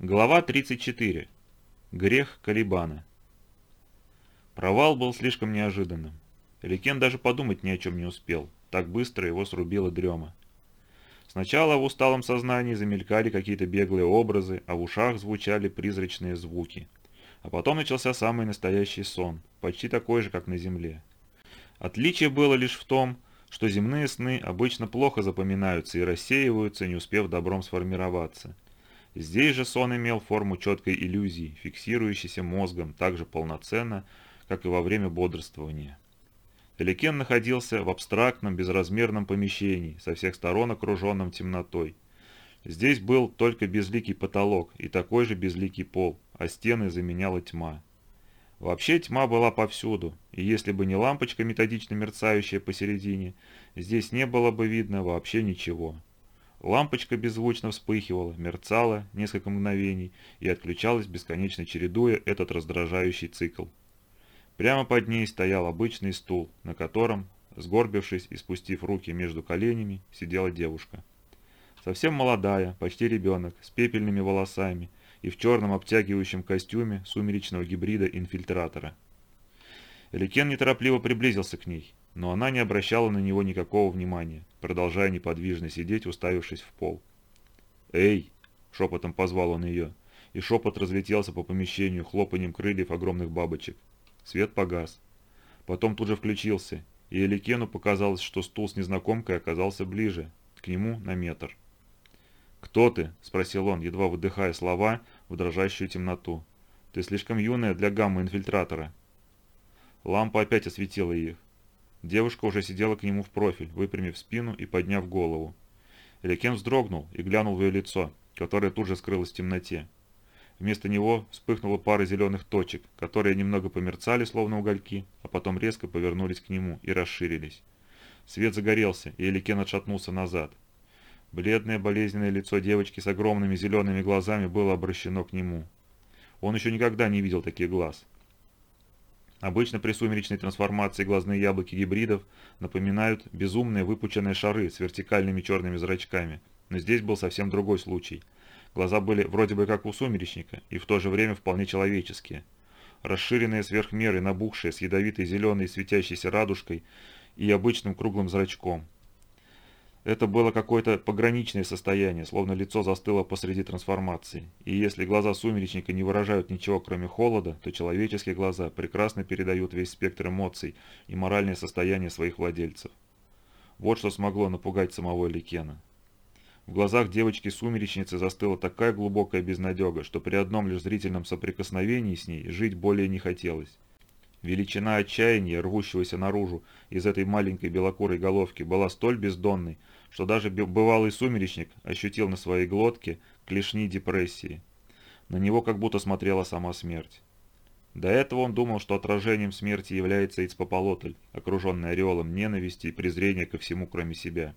Глава 34. Грех Калибана. Провал был слишком неожиданным. Ликен даже подумать ни о чем не успел. Так быстро его срубила дрема. Сначала в усталом сознании замелькали какие-то беглые образы, а в ушах звучали призрачные звуки. А потом начался самый настоящий сон, почти такой же, как на земле. Отличие было лишь в том, что земные сны обычно плохо запоминаются и рассеиваются, не успев добром сформироваться – Здесь же сон имел форму четкой иллюзии, фиксирующейся мозгом так же полноценно, как и во время бодрствования. Эликен находился в абстрактном безразмерном помещении, со всех сторон окруженном темнотой. Здесь был только безликий потолок и такой же безликий пол, а стены заменяла тьма. Вообще тьма была повсюду, и если бы не лампочка, методично мерцающая посередине, здесь не было бы видно вообще ничего. Лампочка беззвучно вспыхивала, мерцала несколько мгновений и отключалась, бесконечно чередуя этот раздражающий цикл. Прямо под ней стоял обычный стул, на котором, сгорбившись и спустив руки между коленями, сидела девушка. Совсем молодая, почти ребенок, с пепельными волосами и в черном обтягивающем костюме сумеречного гибрида инфильтратора. Эликен неторопливо приблизился к ней но она не обращала на него никакого внимания, продолжая неподвижно сидеть, уставившись в пол. «Эй!» – шепотом позвал он ее, и шепот разлетелся по помещению хлопанием крыльев огромных бабочек. Свет погас. Потом тут же включился, и Эликену показалось, что стул с незнакомкой оказался ближе, к нему на метр. «Кто ты?» – спросил он, едва выдыхая слова в дрожащую темноту. «Ты слишком юная для гамма-инфильтратора». Лампа опять осветила их. Девушка уже сидела к нему в профиль, выпрямив спину и подняв голову. Элекен вздрогнул и глянул в ее лицо, которое тут же скрылось в темноте. Вместо него вспыхнула пара зеленых точек, которые немного померцали, словно угольки, а потом резко повернулись к нему и расширились. Свет загорелся, и Эликен отшатнулся назад. Бледное болезненное лицо девочки с огромными зелеными глазами было обращено к нему. Он еще никогда не видел таких глаз. Обычно при сумеречной трансформации глазные яблоки гибридов напоминают безумные выпученные шары с вертикальными черными зрачками, но здесь был совсем другой случай. Глаза были вроде бы как у сумеречника и в то же время вполне человеческие. Расширенные сверх меры, набухшие с ядовитой зеленой светящейся радужкой и обычным круглым зрачком – это было какое-то пограничное состояние, словно лицо застыло посреди трансформации. И если глаза сумеречника не выражают ничего, кроме холода, то человеческие глаза прекрасно передают весь спектр эмоций и моральное состояние своих владельцев. Вот что смогло напугать самого Ликена. В глазах девочки-сумеречницы застыла такая глубокая безнадега, что при одном лишь зрительном соприкосновении с ней жить более не хотелось. Величина отчаяния, рвущегося наружу из этой маленькой белокурой головки, была столь бездонной, что даже бывалый сумеречник ощутил на своей глотке клешни депрессии. На него как будто смотрела сама смерть. До этого он думал, что отражением смерти является Ицпополотль, окруженный ореолом ненависти и презрения ко всему, кроме себя.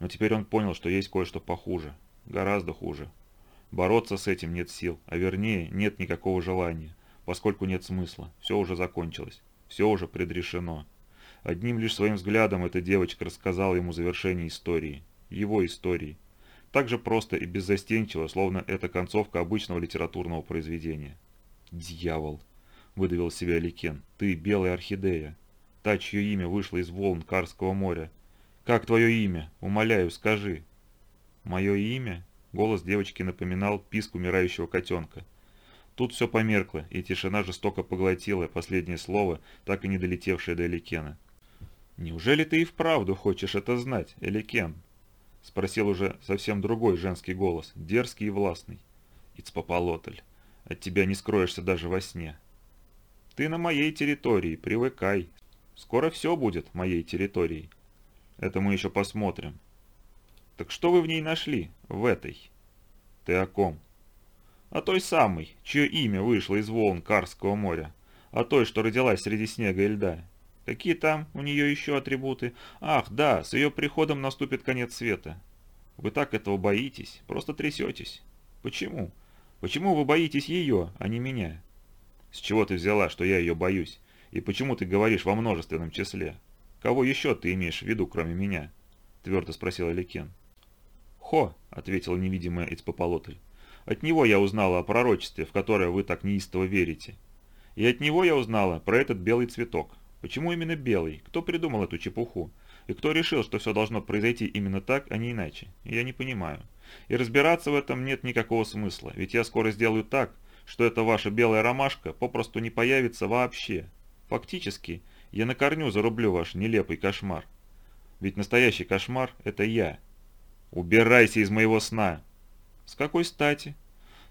Но теперь он понял, что есть кое-что похуже. Гораздо хуже. Бороться с этим нет сил, а вернее, нет никакого желания, поскольку нет смысла. Все уже закончилось. Все уже предрешено. Одним лишь своим взглядом эта девочка рассказала ему завершение истории. Его истории. Так же просто и беззастенчиво, словно это концовка обычного литературного произведения. «Дьявол!» – выдавил себя Ликен. «Ты белая орхидея. Та, чье имя вышло из волн Карского моря. Как твое имя? Умоляю, скажи». «Мое имя?» – голос девочки напоминал писк умирающего котенка. Тут все померкло, и тишина жестоко поглотила последнее слово, так и не долетевшее до Эликена. «Неужели ты и вправду хочешь это знать, Эликен?» — спросил уже совсем другой женский голос, дерзкий и властный. «Ицпополотль, от тебя не скроешься даже во сне. Ты на моей территории, привыкай. Скоро все будет моей территорией. Это мы еще посмотрим. Так что вы в ней нашли, в этой?» «Ты о ком?» «О той самой, чье имя вышло из волн Карского моря, о той, что родилась среди снега и льда, Какие там у нее еще атрибуты? Ах, да, с ее приходом наступит конец света. Вы так этого боитесь, просто трясетесь. Почему? Почему вы боитесь ее, а не меня? С чего ты взяла, что я ее боюсь? И почему ты говоришь во множественном числе? Кого еще ты имеешь в виду, кроме меня? Твердо спросил Аликен. «Хо», — ответила невидимая Эцпополотль. От него я узнала о пророчестве, в которое вы так неистово верите. И от него я узнала про этот белый цветок. Почему именно белый? Кто придумал эту чепуху? И кто решил, что все должно произойти именно так, а не иначе? Я не понимаю. И разбираться в этом нет никакого смысла, ведь я скоро сделаю так, что эта ваша белая ромашка попросту не появится вообще. Фактически, я на корню зарублю ваш нелепый кошмар. Ведь настоящий кошмар – это я. Убирайся из моего сна. С какой стати?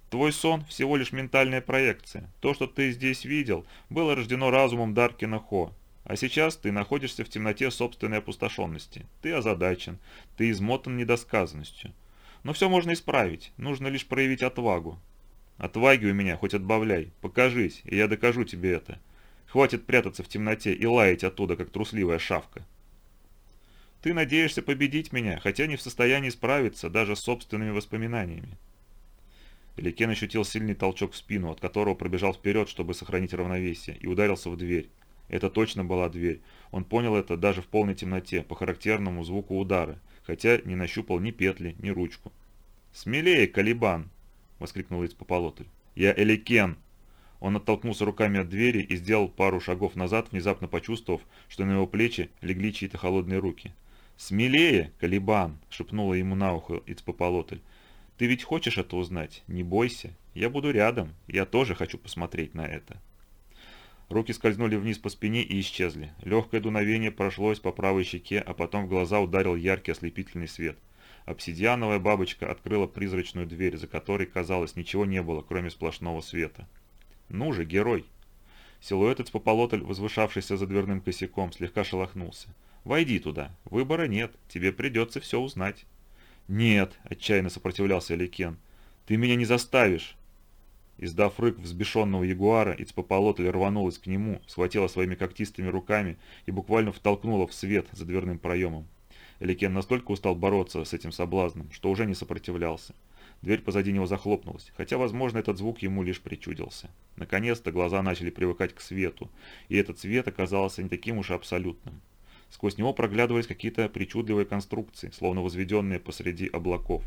Твой сон – всего лишь ментальная проекция. То, что ты здесь видел, было рождено разумом Даркина Хо. А сейчас ты находишься в темноте собственной опустошенности. Ты озадачен, ты измотан недосказанностью. Но все можно исправить, нужно лишь проявить отвагу. Отваги у меня хоть отбавляй, покажись, и я докажу тебе это. Хватит прятаться в темноте и лаять оттуда, как трусливая шавка. Ты надеешься победить меня, хотя не в состоянии справиться даже с собственными воспоминаниями. Ликен ощутил сильный толчок в спину, от которого пробежал вперед, чтобы сохранить равновесие, и ударился в дверь. Это точно была дверь. Он понял это даже в полной темноте, по характерному звуку удара, хотя не нащупал ни петли, ни ручку. «Смелее, Калибан!» — воскликнул Ицпополотль. «Я Эликен!» Он оттолкнулся руками от двери и сделал пару шагов назад, внезапно почувствовав, что на его плечи легли чьи-то холодные руки. «Смелее, Калибан!» — шепнула ему на ухо Ицпополотль. «Ты ведь хочешь это узнать? Не бойся. Я буду рядом. Я тоже хочу посмотреть на это». Руки скользнули вниз по спине и исчезли. Легкое дуновение прошлось по правой щеке, а потом в глаза ударил яркий ослепительный свет. Обсидиановая бабочка открыла призрачную дверь, за которой, казалось, ничего не было, кроме сплошного света. «Ну же, герой!» Силуэт Эцпополотль, возвышавшийся за дверным косяком, слегка шелохнулся. «Войди туда. Выбора нет. Тебе придется все узнать». «Нет!» – отчаянно сопротивлялся Аликен. «Ты меня не заставишь!» Издав рык взбешенного ягуара, Ицпополотль рванулась к нему, схватила своими когтистыми руками и буквально втолкнула в свет за дверным проемом. Эликен настолько устал бороться с этим соблазном, что уже не сопротивлялся. Дверь позади него захлопнулась, хотя, возможно, этот звук ему лишь причудился. Наконец-то глаза начали привыкать к свету, и этот свет оказался не таким уж абсолютным. Сквозь него проглядывались какие-то причудливые конструкции, словно возведенные посреди облаков.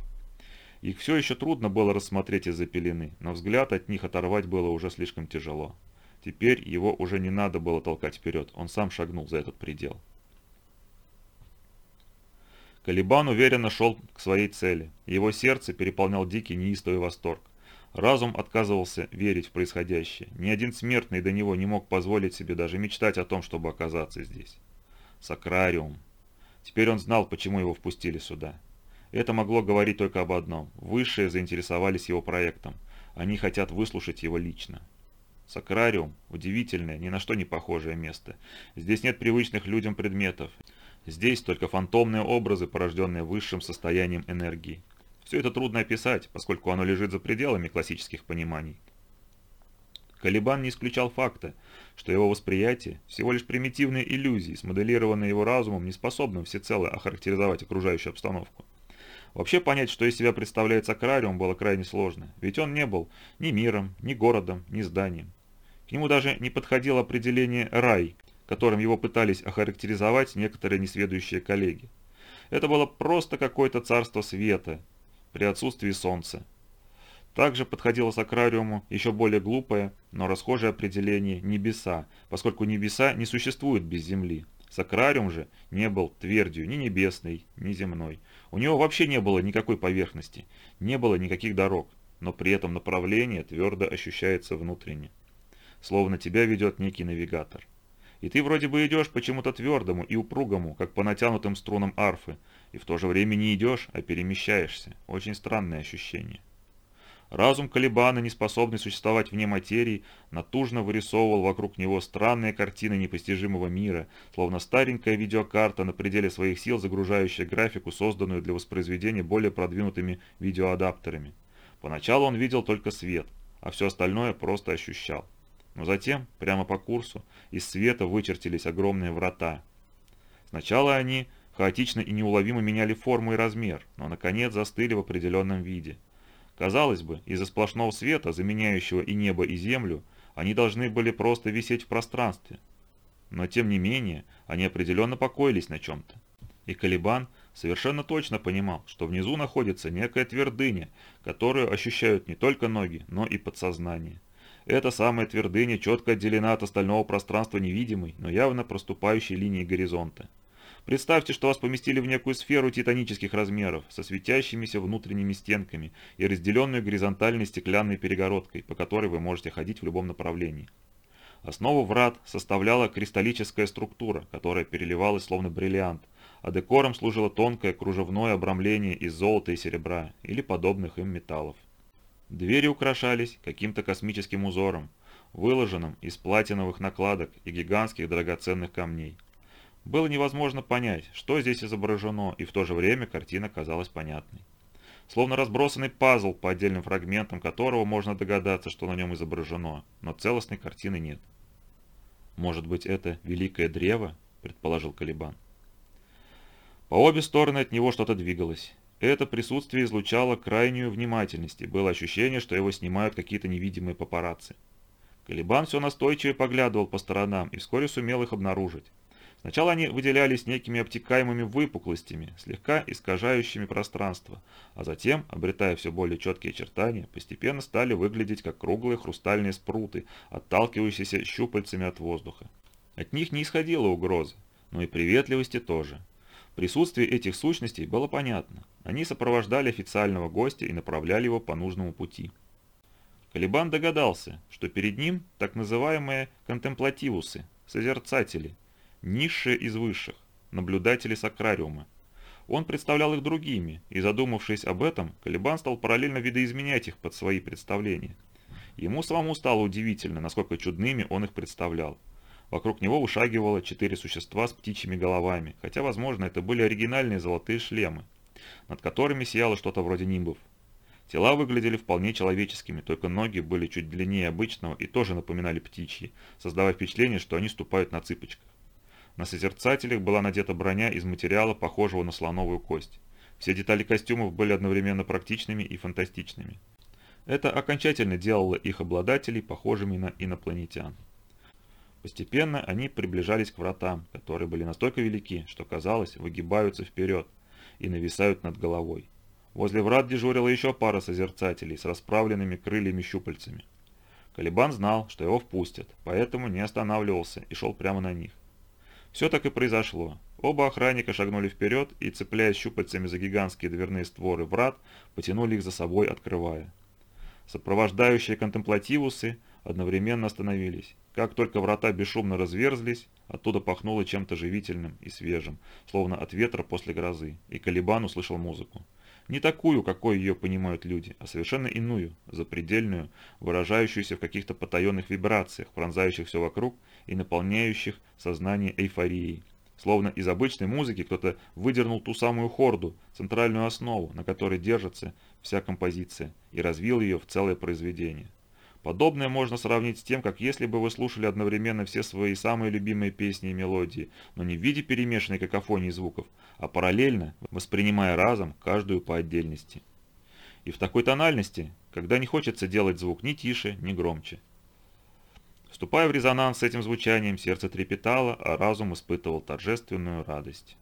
Их все еще трудно было рассмотреть из-за пелены, но взгляд от них оторвать было уже слишком тяжело. Теперь его уже не надо было толкать вперед, он сам шагнул за этот предел. Калибан уверенно шел к своей цели. Его сердце переполнял дикий неистовый восторг. Разум отказывался верить в происходящее. Ни один смертный до него не мог позволить себе даже мечтать о том, чтобы оказаться здесь. Сакрариум. Теперь он знал, почему его впустили сюда. Это могло говорить только об одном. Высшие заинтересовались его проектом. Они хотят выслушать его лично. Сакрариум – удивительное, ни на что не похожее место. Здесь нет привычных людям предметов. Здесь только фантомные образы, порожденные высшим состоянием энергии. Все это трудно описать, поскольку оно лежит за пределами классических пониманий. Калибан не исключал факта, что его восприятие – всего лишь примитивные иллюзии, смоделированные его разумом, не способным всецело охарактеризовать окружающую обстановку. Вообще понять, что из себя представляет Сакрариум, было крайне сложно, ведь он не был ни миром, ни городом, ни зданием. К нему даже не подходило определение «рай», которым его пытались охарактеризовать некоторые несведущие коллеги. Это было просто какое-то царство света при отсутствии солнца. Также подходило Сакрариуму еще более глупое, но расхожее определение «небеса», поскольку небеса не существуют без земли. Сакрариум же не был твердью ни небесной, ни земной. У него вообще не было никакой поверхности, не было никаких дорог, но при этом направление твердо ощущается внутренне. Словно тебя ведет некий навигатор. И ты вроде бы идешь почему-то твердому и упругому, как по натянутым струнам арфы, и в то же время не идешь, а перемещаешься. Очень странное ощущение. Разум Калибана, не способный существовать вне материи, натужно вырисовывал вокруг него странные картины непостижимого мира, словно старенькая видеокарта на пределе своих сил, загружающая графику, созданную для воспроизведения более продвинутыми видеоадаптерами. Поначалу он видел только свет, а все остальное просто ощущал. Но затем, прямо по курсу, из света вычертились огромные врата. Сначала они хаотично и неуловимо меняли форму и размер, но наконец застыли в определенном виде – Казалось бы, из-за сплошного света, заменяющего и небо, и землю, они должны были просто висеть в пространстве. Но тем не менее, они определенно покоились на чем-то. И Калибан совершенно точно понимал, что внизу находится некая твердыня, которую ощущают не только ноги, но и подсознание. Эта самая твердыня четко отделена от остального пространства невидимой, но явно проступающей линии горизонта. Представьте, что вас поместили в некую сферу титанических размеров, со светящимися внутренними стенками и разделенную горизонтальной стеклянной перегородкой, по которой вы можете ходить в любом направлении. Основу врат составляла кристаллическая структура, которая переливалась словно бриллиант, а декором служило тонкое кружевное обрамление из золота и серебра или подобных им металлов. Двери украшались каким-то космическим узором, выложенным из платиновых накладок и гигантских драгоценных камней. Было невозможно понять, что здесь изображено, и в то же время картина казалась понятной. Словно разбросанный пазл, по отдельным фрагментам которого можно догадаться, что на нем изображено, но целостной картины нет. «Может быть, это великое древо?» – предположил Калибан. По обе стороны от него что-то двигалось. Это присутствие излучало крайнюю внимательность, и было ощущение, что его снимают какие-то невидимые папарацци. Калибан все настойчивее поглядывал по сторонам и вскоре сумел их обнаружить. Сначала они выделялись некими обтекаемыми выпуклостями, слегка искажающими пространство, а затем, обретая все более четкие очертания, постепенно стали выглядеть как круглые хрустальные спруты, отталкивающиеся щупальцами от воздуха. От них не исходила угроза, но и приветливости тоже. Присутствие этих сущностей было понятно. Они сопровождали официального гостя и направляли его по нужному пути. Калибан догадался, что перед ним так называемые контемплативусы, созерцатели, низшие из высших, наблюдатели сакрариума. Он представлял их другими, и задумавшись об этом, Калибан стал параллельно видоизменять их под свои представления. Ему самому стало удивительно, насколько чудными он их представлял. Вокруг него вышагивало четыре существа с птичьими головами, хотя, возможно, это были оригинальные золотые шлемы, над которыми сияло что-то вроде нимбов. Тела выглядели вполне человеческими, только ноги были чуть длиннее обычного и тоже напоминали птичьи, создавая впечатление, что они ступают на цыпочках. На созерцателях была надета броня из материала, похожего на слоновую кость. Все детали костюмов были одновременно практичными и фантастичными. Это окончательно делало их обладателей похожими на инопланетян. Постепенно они приближались к вратам, которые были настолько велики, что, казалось, выгибаются вперед и нависают над головой. Возле врат дежурила еще пара созерцателей с расправленными крыльями-щупальцами. Калибан знал, что его впустят, поэтому не останавливался и шел прямо на них. Все так и произошло. Оба охранника шагнули вперед и, цепляясь щупальцами за гигантские дверные створы врат, потянули их за собой, открывая. Сопровождающие контемплативусы одновременно остановились. Как только врата бесшумно разверзлись, оттуда пахнуло чем-то живительным и свежим, словно от ветра после грозы, и Калибан услышал музыку. Не такую, какой ее понимают люди, а совершенно иную, запредельную, выражающуюся в каких-то потаенных вибрациях, пронзающих все вокруг и наполняющих сознание эйфорией. Словно из обычной музыки кто-то выдернул ту самую хорду, центральную основу, на которой держится вся композиция, и развил ее в целое произведение. Подобное можно сравнить с тем, как если бы вы слушали одновременно все свои самые любимые песни и мелодии, но не в виде перемешанной какофонии звуков, а параллельно, воспринимая разом каждую по отдельности. И в такой тональности, когда не хочется делать звук ни тише, ни громче. Вступая в резонанс с этим звучанием, сердце трепетало, а разум испытывал торжественную радость.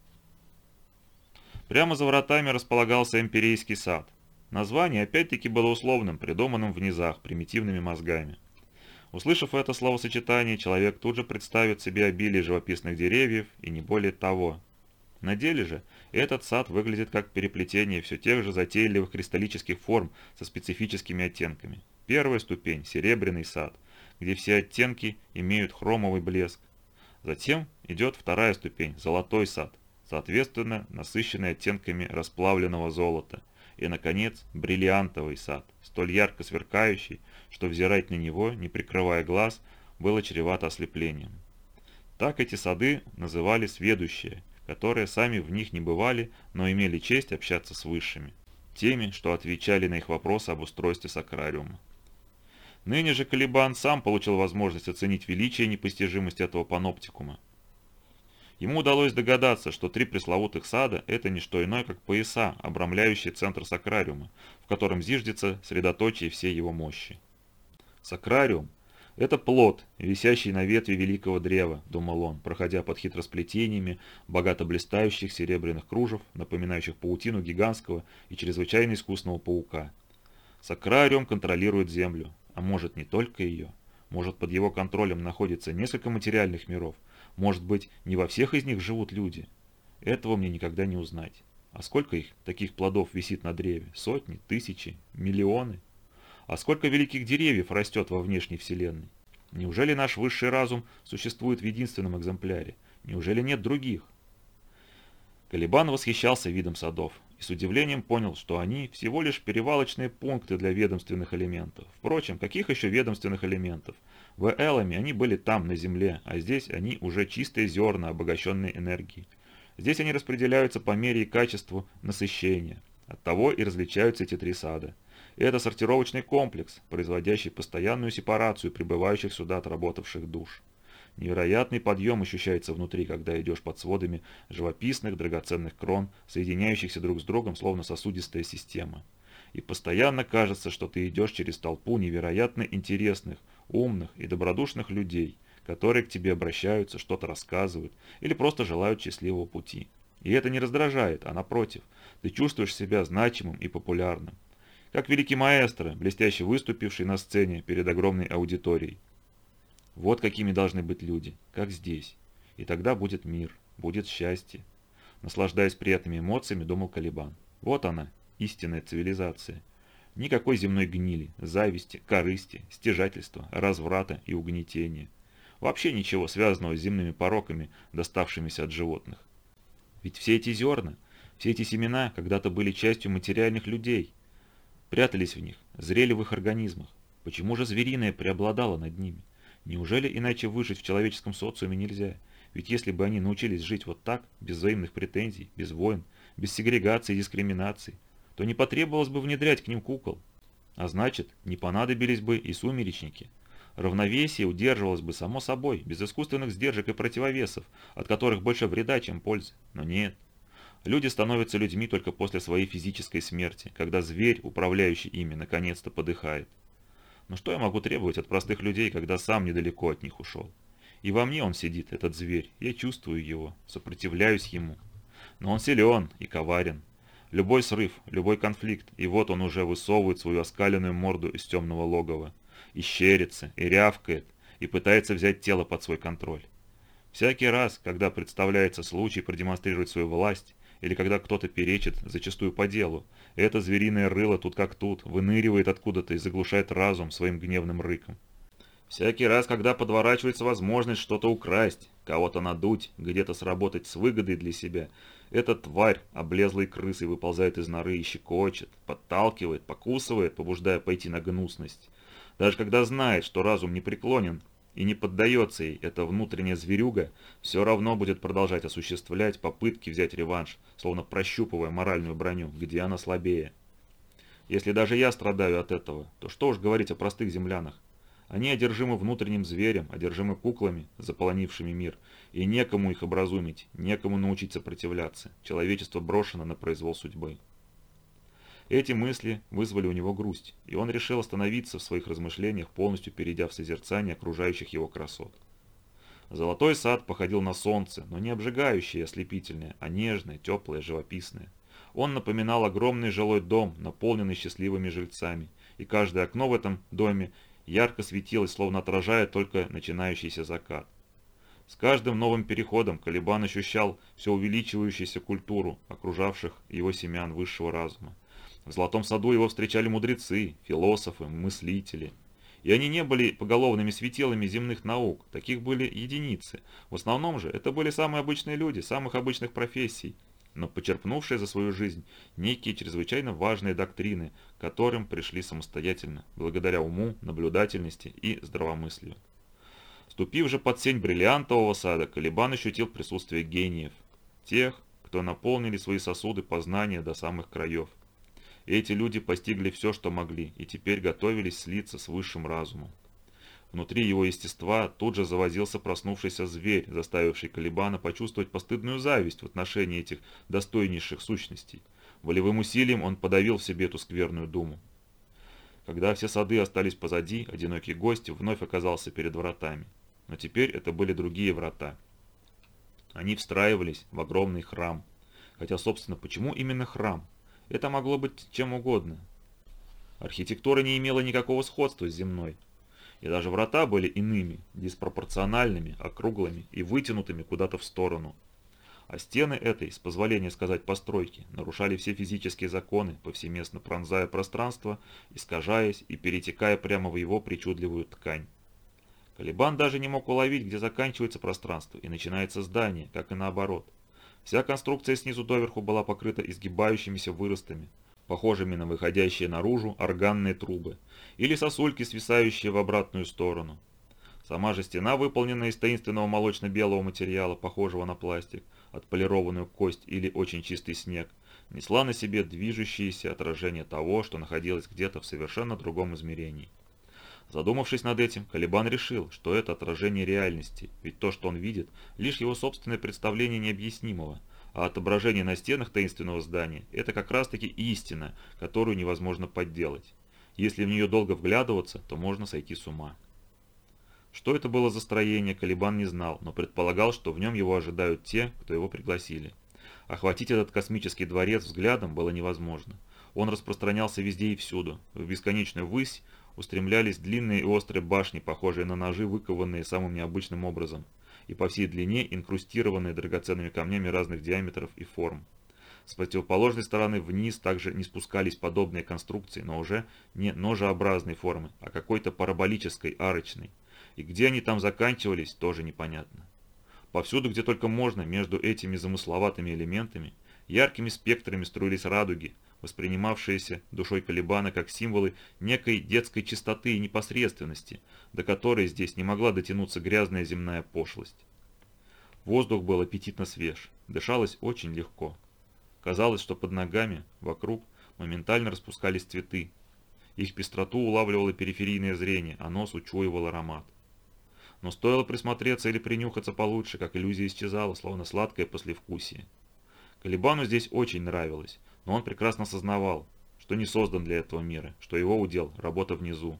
Прямо за вратами располагался империйский сад – Название опять-таки было условным, придуманным в низах, примитивными мозгами. Услышав это словосочетание, человек тут же представит себе обилие живописных деревьев и не более того. На деле же этот сад выглядит как переплетение все тех же затейливых кристаллических форм со специфическими оттенками. Первая ступень – серебряный сад, где все оттенки имеют хромовый блеск. Затем идет вторая ступень – золотой сад, соответственно насыщенный оттенками расплавленного золота, и, наконец, бриллиантовый сад, столь ярко сверкающий, что взирать на него, не прикрывая глаз, было чревато ослеплением. Так эти сады называли сведущие, которые сами в них не бывали, но имели честь общаться с высшими, теми, что отвечали на их вопросы об устройстве сакрариума. Ныне же Калибан сам получил возможность оценить величие и непостижимость этого паноптикума. Ему удалось догадаться, что три пресловутых сада – это не что иное, как пояса, обрамляющие центр сакрариума, в котором зиждется средоточие всей его мощи. Сакрариум – Это плод, висящий на ветви великого древа, думал он, проходя под хитросплетениями богато блистающих серебряных кружев, напоминающих паутину гигантского и чрезвычайно искусного паука. Сакрариум контролирует Землю, а может не только ее. Может под его контролем находится несколько материальных миров, может быть не во всех из них живут люди. Этого мне никогда не узнать. А сколько их, таких плодов, висит на древе? Сотни, тысячи, миллионы? А сколько великих деревьев растет во внешней Вселенной? Неужели наш высший разум существует в единственном экземпляре? Неужели нет других? Калибан восхищался видом садов и с удивлением понял, что они всего лишь перевалочные пункты для ведомственных элементов. Впрочем, каких еще ведомственных элементов? В Элами они были там, на Земле, а здесь они уже чистые зерна, обогащенные энергией. Здесь они распределяются по мере и качеству насыщения. Оттого и различаются эти три сада – это сортировочный комплекс, производящий постоянную сепарацию прибывающих сюда отработавших душ. Невероятный подъем ощущается внутри, когда идешь под сводами живописных драгоценных крон, соединяющихся друг с другом, словно сосудистая система. И постоянно кажется, что ты идешь через толпу невероятно интересных, умных и добродушных людей, которые к тебе обращаются, что-то рассказывают или просто желают счастливого пути. И это не раздражает, а напротив, ты чувствуешь себя значимым и популярным как великий маэстро, блестяще выступивший на сцене перед огромной аудиторией. Вот какими должны быть люди, как здесь. И тогда будет мир, будет счастье. Наслаждаясь приятными эмоциями, думал Калибан. Вот она, истинная цивилизация. Никакой земной гнили, зависти, корысти, стяжательства, разврата и угнетения. Вообще ничего связанного с земными пороками, доставшимися от животных. Ведь все эти зерна, все эти семена когда-то были частью материальных людей – прятались в них, зрели в их организмах. Почему же звериное преобладало над ними? Неужели иначе выжить в человеческом социуме нельзя? Ведь если бы они научились жить вот так, без взаимных претензий, без войн, без сегрегации и дискриминации, то не потребовалось бы внедрять к ним кукол. А значит, не понадобились бы и сумеречники. Равновесие удерживалось бы само собой, без искусственных сдержек и противовесов, от которых больше вреда, чем пользы. Но нет, Люди становятся людьми только после своей физической смерти, когда зверь, управляющий ими, наконец-то подыхает. Но что я могу требовать от простых людей, когда сам недалеко от них ушел? И во мне он сидит, этот зверь, я чувствую его, сопротивляюсь ему. Но он силен и коварен. Любой срыв, любой конфликт, и вот он уже высовывает свою оскаленную морду из темного логова. И щерится, и рявкает, и пытается взять тело под свой контроль. Всякий раз, когда представляется случай продемонстрировать свою власть, или когда кто-то перечит, зачастую по делу. Это звериное рыло тут как тут, выныривает откуда-то и заглушает разум своим гневным рыком. Всякий раз, когда подворачивается возможность что-то украсть, кого-то надуть, где-то сработать с выгодой для себя, эта тварь, облезлой крысой, выползает из норы и щекочет, подталкивает, покусывает, побуждая пойти на гнусность. Даже когда знает, что разум не преклонен, и не поддается ей эта внутренняя зверюга, все равно будет продолжать осуществлять попытки взять реванш, словно прощупывая моральную броню, где она слабее. Если даже я страдаю от этого, то что уж говорить о простых землянах. Они одержимы внутренним зверем, одержимы куклами, заполонившими мир, и некому их образумить, некому научить сопротивляться. Человечество брошено на произвол судьбы. Эти мысли вызвали у него грусть, и он решил остановиться в своих размышлениях, полностью перейдя в созерцание окружающих его красот. Золотой сад походил на солнце, но не обжигающее и ослепительное, а нежное, теплое, живописное. Он напоминал огромный жилой дом, наполненный счастливыми жильцами, и каждое окно в этом доме ярко светилось, словно отражая только начинающийся закат. С каждым новым переходом Калибан ощущал все увеличивающуюся культуру окружавших его семян высшего разума. В Золотом саду его встречали мудрецы, философы, мыслители. И они не были поголовными светилами земных наук, таких были единицы. В основном же это были самые обычные люди, самых обычных профессий, но почерпнувшие за свою жизнь некие чрезвычайно важные доктрины, которым пришли самостоятельно, благодаря уму, наблюдательности и здравомыслию. Ступив же под сень бриллиантового сада, Калибан ощутил присутствие гениев, тех, кто наполнили свои сосуды познания до самых краев. Эти люди постигли все, что могли, и теперь готовились слиться с высшим разумом. Внутри его естества тут же завозился проснувшийся зверь, заставивший Калибана почувствовать постыдную зависть в отношении этих достойнейших сущностей. Волевым усилием он подавил в себе эту скверную думу. Когда все сады остались позади, одинокий гость вновь оказался перед вратами. Но теперь это были другие врата. Они встраивались в огромный храм. Хотя, собственно, почему именно храм? Это могло быть чем угодно. Архитектура не имела никакого сходства с земной. И даже врата были иными, диспропорциональными, округлыми и вытянутыми куда-то в сторону. А стены этой, с позволения сказать постройки, нарушали все физические законы, повсеместно пронзая пространство, искажаясь и перетекая прямо в его причудливую ткань. Калибан даже не мог уловить, где заканчивается пространство и начинается здание, как и наоборот. Вся конструкция снизу доверху была покрыта изгибающимися выростами, похожими на выходящие наружу органные трубы, или сосульки, свисающие в обратную сторону. Сама же стена, выполненная из таинственного молочно-белого материала, похожего на пластик, отполированную кость или очень чистый снег, несла на себе движущееся отражение того, что находилось где-то в совершенно другом измерении. Задумавшись над этим, Калибан решил, что это отражение реальности, ведь то, что он видит, лишь его собственное представление необъяснимого, а отображение на стенах таинственного здания – это как раз-таки истина, которую невозможно подделать. Если в нее долго вглядываться, то можно сойти с ума. Что это было за строение, Калибан не знал, но предполагал, что в нем его ожидают те, кто его пригласили. Охватить этот космический дворец взглядом было невозможно. Он распространялся везде и всюду. В бесконечную высь устремлялись длинные и острые башни, похожие на ножи, выкованные самым необычным образом, и по всей длине инкрустированные драгоценными камнями разных диаметров и форм. С противоположной стороны вниз также не спускались подобные конструкции, но уже не ножеобразной формы, а какой-то параболической, арочной. И где они там заканчивались, тоже непонятно. Повсюду, где только можно, между этими замысловатыми элементами, яркими спектрами струились радуги, воспринимавшиеся душой Калибана как символы некой детской чистоты и непосредственности, до которой здесь не могла дотянуться грязная земная пошлость. Воздух был аппетитно свеж, дышалось очень легко. Казалось, что под ногами, вокруг, моментально распускались цветы. Их пестроту улавливало периферийное зрение, а нос учуивал аромат. Но стоило присмотреться или принюхаться получше, как иллюзия исчезала, словно сладкое послевкусие. Калибану здесь очень нравилось, но он прекрасно сознавал, что не создан для этого мира, что его удел – работа внизу.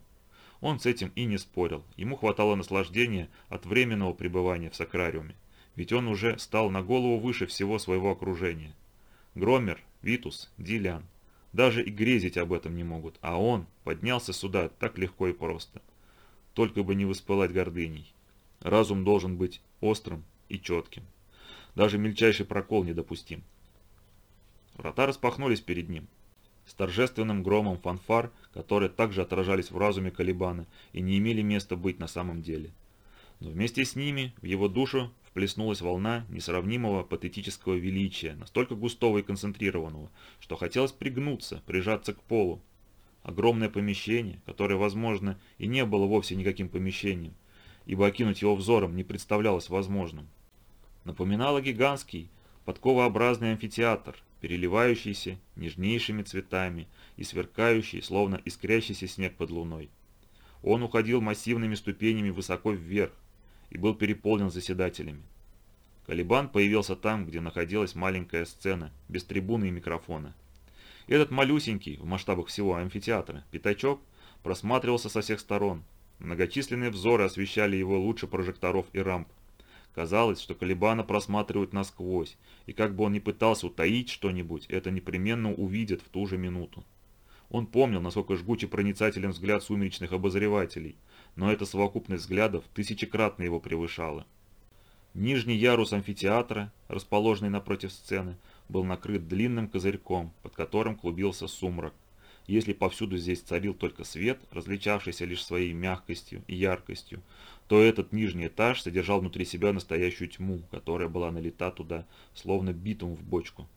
Он с этим и не спорил, ему хватало наслаждения от временного пребывания в Сакрариуме, ведь он уже стал на голову выше всего своего окружения. Громер, Витус, Дилян даже и грезить об этом не могут, а он поднялся сюда так легко и просто. Только бы не воспылать гордыней. Разум должен быть острым и четким. Даже мельчайший прокол недопустим. Врата распахнулись перед ним. С торжественным громом фанфар, которые также отражались в разуме Калибана и не имели места быть на самом деле. Но вместе с ними в его душу вплеснулась волна несравнимого патетического величия, настолько густого и концентрированного, что хотелось пригнуться, прижаться к полу. Огромное помещение, которое, возможно, и не было вовсе никаким помещением, ибо окинуть его взором не представлялось возможным. Напоминало гигантский, подковообразный амфитеатр, переливающийся нежнейшими цветами и сверкающий, словно искрящийся снег под луной. Он уходил массивными ступенями высоко вверх, и был переполнен заседателями. Калибан появился там, где находилась маленькая сцена, без трибуны и микрофона. Этот малюсенький, в масштабах всего амфитеатра, пятачок просматривался со всех сторон. Многочисленные взоры освещали его лучше прожекторов и рамп. Казалось, что Калибана просматривают насквозь, и как бы он ни пытался утаить что-нибудь, это непременно увидят в ту же минуту. Он помнил, насколько жгуче проницателен взгляд сумеречных обозревателей, но эта совокупность взглядов тысячекратно его превышала. Нижний ярус амфитеатра, расположенный напротив сцены, был накрыт длинным козырьком, под которым клубился сумрак. Если повсюду здесь царил только свет, различавшийся лишь своей мягкостью и яркостью, то этот нижний этаж содержал внутри себя настоящую тьму, которая была налита туда, словно битум в бочку.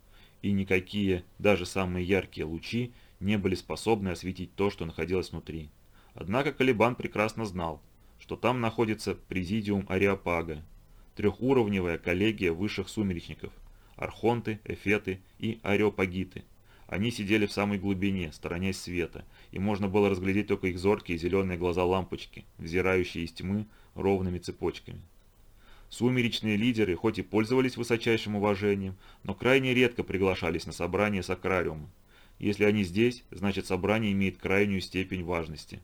И никакие, даже самые яркие лучи, не были способны осветить то, что находилось внутри. Однако Калибан прекрасно знал, что там находится президиум Ариапага, трехуровневая коллегия высших сумеречников, архонты, эфеты и ареопагиты. Они сидели в самой глубине, сторонясь света, и можно было разглядеть только их зоркие зеленые глаза лампочки, взирающие из тьмы ровными цепочками. Сумеречные лидеры хоть и пользовались высочайшим уважением, но крайне редко приглашались на собрания Сакрариума. Если они здесь, значит собрание имеет крайнюю степень важности.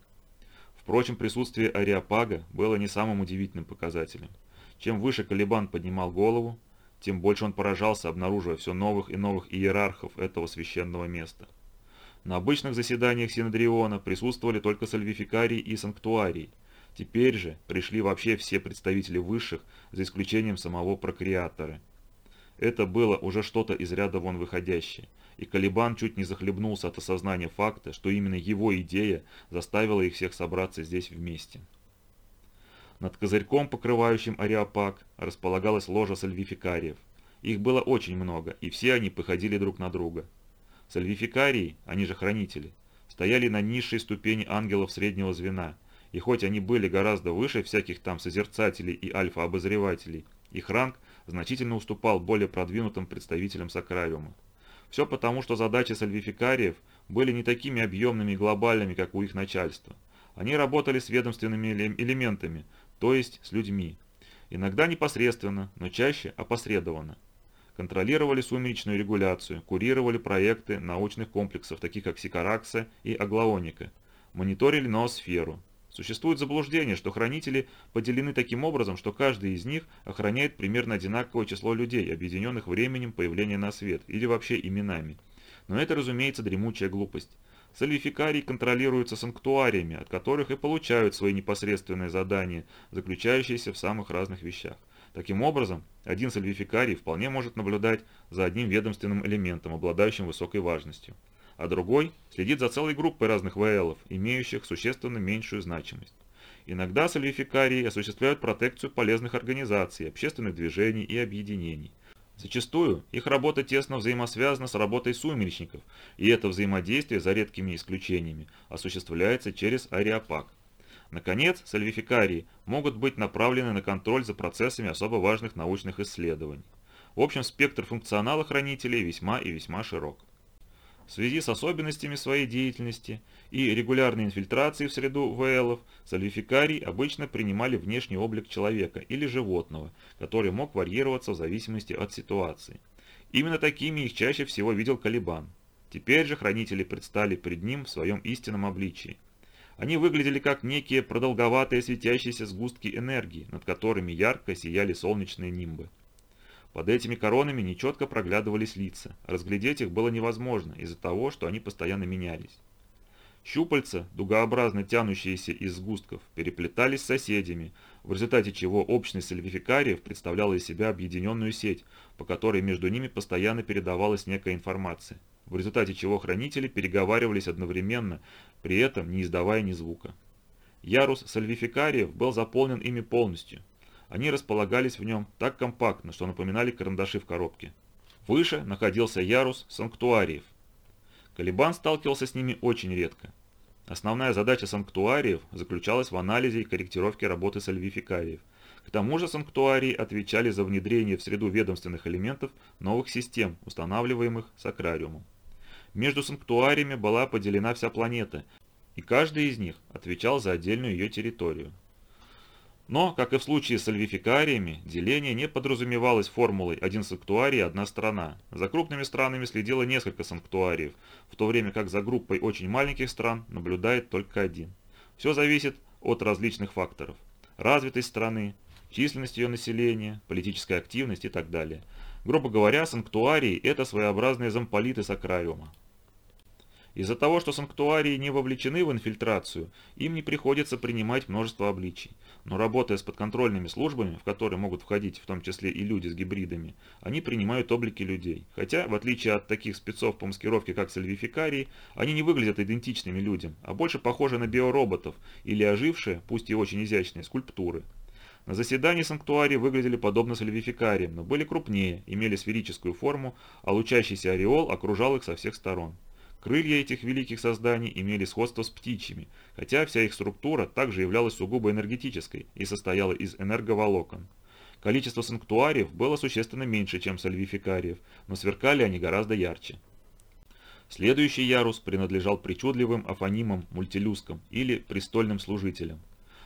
Впрочем, присутствие Ариапага было не самым удивительным показателем. Чем выше Калибан поднимал голову, тем больше он поражался, обнаруживая все новых и новых иерархов этого священного места. На обычных заседаниях Синодриона присутствовали только сальвификарии и санктуарии. Теперь же пришли вообще все представители высших, за исключением самого прокреатора. Это было уже что-то из ряда вон выходящее, и Калибан чуть не захлебнулся от осознания факта, что именно его идея заставила их всех собраться здесь вместе. Над козырьком, покрывающим ареопаг, располагалась ложа сальвификариев. Их было очень много, и все они походили друг на друга. Сальвификарии, они же хранители, стояли на низшей ступени ангелов среднего звена, и хоть они были гораздо выше всяких там созерцателей и альфа-обозревателей, их ранг значительно уступал более продвинутым представителям Сакрариума. Все потому, что задачи сальвификариев были не такими объемными и глобальными, как у их начальства. Они работали с ведомственными элементами, то есть с людьми. Иногда непосредственно, но чаще опосредованно. Контролировали сумеречную регуляцию, курировали проекты научных комплексов, таких как Сикаракса и Аглаоника, мониторили ноосферу. Существует заблуждение, что хранители поделены таким образом, что каждый из них охраняет примерно одинаковое число людей, объединенных временем появления на свет, или вообще именами. Но это, разумеется, дремучая глупость. Сальвификарии контролируются санктуариями, от которых и получают свои непосредственные задания, заключающиеся в самых разных вещах. Таким образом, один сальвификарий вполне может наблюдать за одним ведомственным элементом, обладающим высокой важностью, а другой следит за целой группой разных ВЛов, имеющих существенно меньшую значимость. Иногда сальвификарии осуществляют протекцию полезных организаций, общественных движений и объединений. Зачастую их работа тесно взаимосвязана с работой сумеречников, и это взаимодействие, за редкими исключениями, осуществляется через ариапак. Наконец, сальвификарии могут быть направлены на контроль за процессами особо важных научных исследований. В общем, спектр функционала хранителей весьма и весьма широк. В связи с особенностями своей деятельности и регулярной инфильтрацией в среду ВЛов, сальвификарий обычно принимали внешний облик человека или животного, который мог варьироваться в зависимости от ситуации. Именно такими их чаще всего видел Калибан. Теперь же хранители предстали пред ним в своем истинном обличии. Они выглядели как некие продолговатые светящиеся сгустки энергии, над которыми ярко сияли солнечные нимбы. Под этими коронами нечетко проглядывались лица. Разглядеть их было невозможно из-за того, что они постоянно менялись. Щупальца, дугообразно тянущиеся из сгустков, переплетались с соседями, в результате чего общность сальвификариев представляла из себя объединенную сеть, по которой между ними постоянно передавалась некая информация, в результате чего хранители переговаривались одновременно, при этом не издавая ни звука. Ярус сальвификариев был заполнен ими полностью, они располагались в нем так компактно, что напоминали карандаши в коробке. Выше находился ярус санктуариев. Калибан сталкивался с ними очень редко. Основная задача санктуариев заключалась в анализе и корректировке работы сальвификариев. К тому же санктуарии отвечали за внедрение в среду ведомственных элементов новых систем, устанавливаемых сакрариумом. Между санктуариями была поделена вся планета, и каждый из них отвечал за отдельную ее территорию. Но, как и в случае с альвификариями, деление не подразумевалось формулой «один санктуарий – одна страна». За крупными странами следило несколько санктуариев, в то время как за группой очень маленьких стран наблюдает только один. Все зависит от различных факторов. Развитость страны, численность ее населения, политическая активность и так далее. Грубо говоря, санктуарии – это своеобразные замполиты сакрариума. Из-за того, что санктуарии не вовлечены в инфильтрацию, им не приходится принимать множество обличий. Но работая с подконтрольными службами, в которые могут входить в том числе и люди с гибридами, они принимают облики людей. Хотя, в отличие от таких спецов по маскировке, как сальвификарии, они не выглядят идентичными людям, а больше похожи на биороботов или ожившие, пусть и очень изящные, скульптуры. На заседании санктуарии выглядели подобно сальвификариям, но были крупнее, имели сферическую форму, а лучащийся ореол окружал их со всех сторон. Крылья этих великих созданий имели сходство с птичьими, хотя вся их структура также являлась сугубо энергетической и состояла из энерговолокон. Количество санктуариев было существенно меньше, чем сальвификариев, но сверкали они гораздо ярче. Следующий ярус принадлежал причудливым афонимам-мультилюскам или престольным служителям.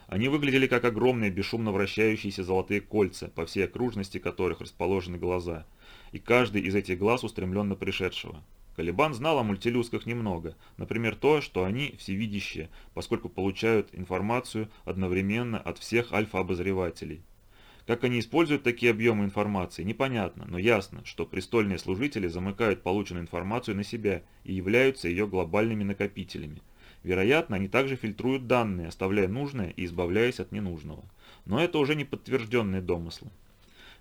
Они выглядели как огромные бесшумно вращающиеся золотые кольца, по всей окружности которых расположены глаза, и каждый из этих глаз устремлен на пришедшего. Калибан знал о мультилюсках немного, например, то, что они всевидящие, поскольку получают информацию одновременно от всех альфа-обозревателей. Как они используют такие объемы информации, непонятно, но ясно, что престольные служители замыкают полученную информацию на себя и являются ее глобальными накопителями. Вероятно, они также фильтруют данные, оставляя нужное и избавляясь от ненужного. Но это уже не подтвержденные домыслы.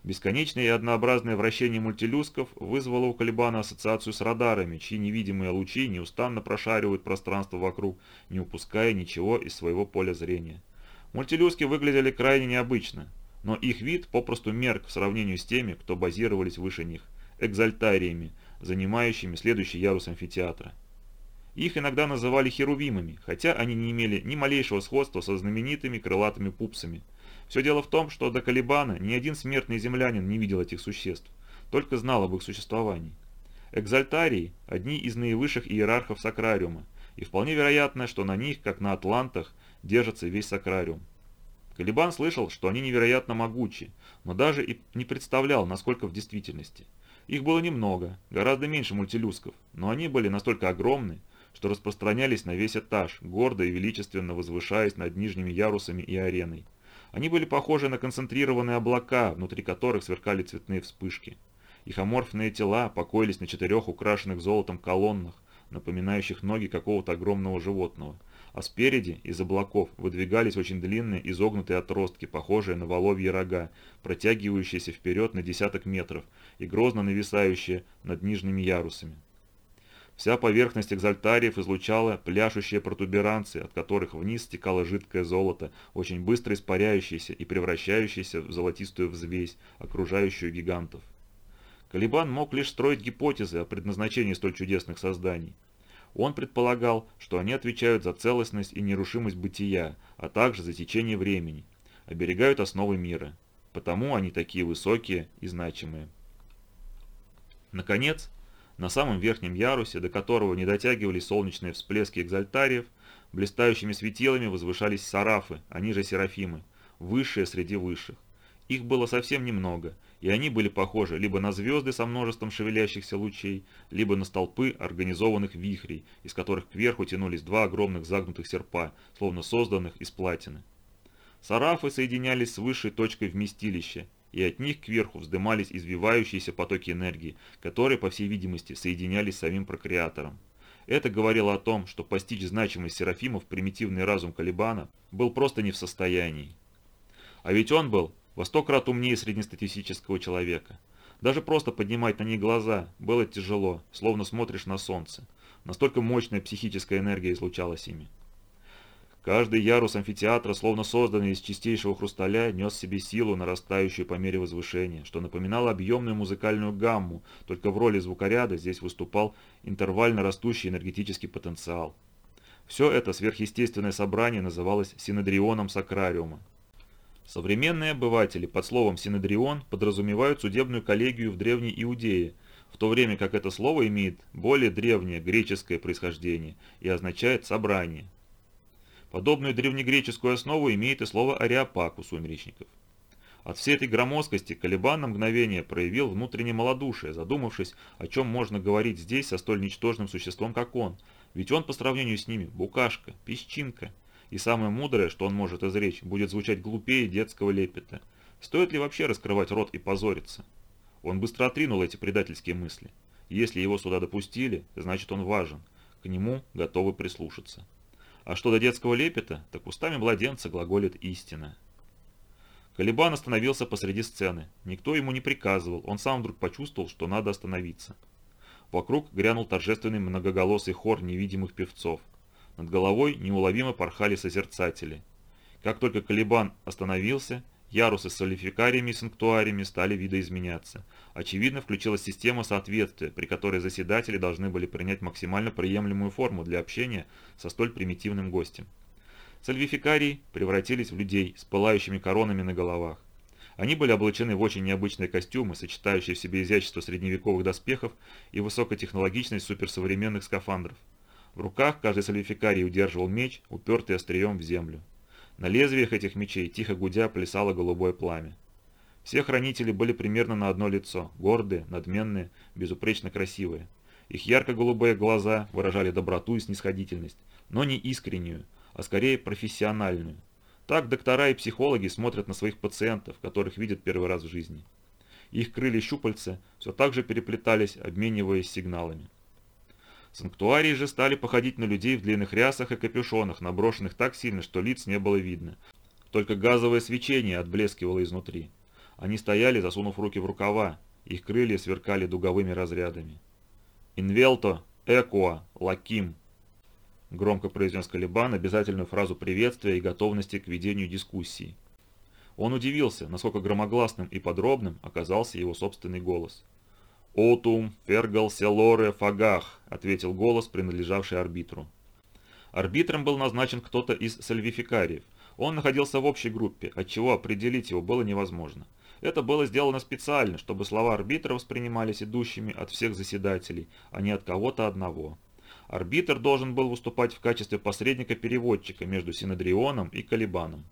Бесконечное и однообразное вращение мультилюсков вызвало у Калибана ассоциацию с радарами, чьи невидимые лучи неустанно прошаривают пространство вокруг, не упуская ничего из своего поля зрения. Мультилюски выглядели крайне необычно, но их вид попросту мерк в сравнении с теми, кто базировались выше них, экзальтариями, занимающими следующий ярус амфитеатра. Их иногда называли херувимами, хотя они не имели ни малейшего сходства со знаменитыми крылатыми пупсами, все дело в том, что до Калибана ни один смертный землянин не видел этих существ, только знал об их существовании. Экзальтарии – одни из наивысших иерархов Сакрариума, и вполне вероятно, что на них, как на атлантах, держится весь Сакрариум. Калибан слышал, что они невероятно могучи, но даже и не представлял, насколько в действительности. Их было немного, гораздо меньше мультилюсков, но они были настолько огромны, что распространялись на весь этаж, гордо и величественно возвышаясь над нижними ярусами и ареной. Они были похожи на концентрированные облака, внутри которых сверкали цветные вспышки. Их аморфные тела покоились на четырех украшенных золотом колоннах, напоминающих ноги какого-то огромного животного, а спереди, из облаков, выдвигались очень длинные изогнутые отростки, похожие на воловьи рога, протягивающиеся вперед на десяток метров и грозно нависающие над нижними ярусами. Вся поверхность экзальтариев излучала пляшущие протуберанцы, от которых вниз стекало жидкое золото, очень быстро испаряющееся и превращающееся в золотистую взвесь, окружающую гигантов. Калибан мог лишь строить гипотезы о предназначении столь чудесных созданий. Он предполагал, что они отвечают за целостность и нерушимость бытия, а также за течение времени, оберегают основы мира. Потому они такие высокие и значимые. Наконец, на самом верхнем ярусе, до которого не дотягивались солнечные всплески экзальтариев, блистающими светилами возвышались сарафы, они же серафимы, высшие среди высших. Их было совсем немного, и они были похожи либо на звезды со множеством шевелящихся лучей, либо на столпы организованных вихрей, из которых кверху тянулись два огромных загнутых серпа, словно созданных из платины. Сарафы соединялись с высшей точкой вместилища, и от них кверху вздымались извивающиеся потоки энергии, которые, по всей видимости, соединялись с самим прокреатором. Это говорило о том, что постичь значимость Серафимов примитивный разум Калибана был просто не в состоянии. А ведь он был во сто крат умнее среднестатистического человека. Даже просто поднимать на них глаза было тяжело, словно смотришь на солнце. Настолько мощная психическая энергия излучалась ими. Каждый ярус амфитеатра, словно созданный из чистейшего хрусталя, нес в себе силу, нарастающую по мере возвышения, что напоминало объемную музыкальную гамму, только в роли звукоряда здесь выступал интервально растущий энергетический потенциал. Все это сверхъестественное собрание называлось синедрионом сакрариума. Современные обыватели под словом «синедрион» подразумевают судебную коллегию в Древней Иудее, в то время как это слово имеет более древнее греческое происхождение и означает «собрание». Подобную древнегреческую основу имеет и слово «ариапак» у сумеречников. От всей этой громоздкости Калибан на мгновение проявил внутреннее малодушие, задумавшись, о чем можно говорить здесь со столь ничтожным существом, как он, ведь он по сравнению с ними – букашка, песчинка. И самое мудрое, что он может изречь, будет звучать глупее детского лепета. Стоит ли вообще раскрывать рот и позориться? Он быстро отринул эти предательские мысли. Если его сюда допустили, значит он важен. К нему готовы прислушаться. А что до детского лепета, так устами младенца глаголит истина. Калибан остановился посреди сцены. Никто ему не приказывал, он сам вдруг почувствовал, что надо остановиться. Вокруг грянул торжественный многоголосый хор невидимых певцов. Над головой неуловимо порхали созерцатели. Как только Калибан остановился, Ярусы с солификариями и санктуариями стали видоизменяться. Очевидно, включилась система соответствия, при которой заседатели должны были принять максимально приемлемую форму для общения со столь примитивным гостем. Сальвификарии превратились в людей с пылающими коронами на головах. Они были облачены в очень необычные костюмы, сочетающие в себе изящество средневековых доспехов и высокотехнологичность суперсовременных скафандров. В руках каждый сальвификарий удерживал меч, упертый острием в землю. На лезвиях этих мечей, тихо гудя, плясало голубое пламя. Все хранители были примерно на одно лицо, гордые, надменные, безупречно красивые. Их ярко-голубые глаза выражали доброту и снисходительность, но не искреннюю, а скорее профессиональную. Так доктора и психологи смотрят на своих пациентов, которых видят первый раз в жизни. Их крылья-щупальца все так же переплетались, обмениваясь сигналами. Санктуарии же стали походить на людей в длинных рясах и капюшонах, наброшенных так сильно, что лиц не было видно. Только газовое свечение отблескивало изнутри. Они стояли, засунув руки в рукава, их крылья сверкали дуговыми разрядами. «Инвелто, экуа, лаким», — громко произнес Калибан обязательную фразу приветствия и готовности к ведению дискуссии. Он удивился, насколько громогласным и подробным оказался его собственный голос. «Отум фергал селоре фагах», — ответил голос, принадлежавший арбитру. Арбитром был назначен кто-то из сальвификариев. Он находился в общей группе, отчего определить его было невозможно. Это было сделано специально, чтобы слова арбитра воспринимались идущими от всех заседателей, а не от кого-то одного. Арбитр должен был выступать в качестве посредника-переводчика между Синодрионом и Калибаном.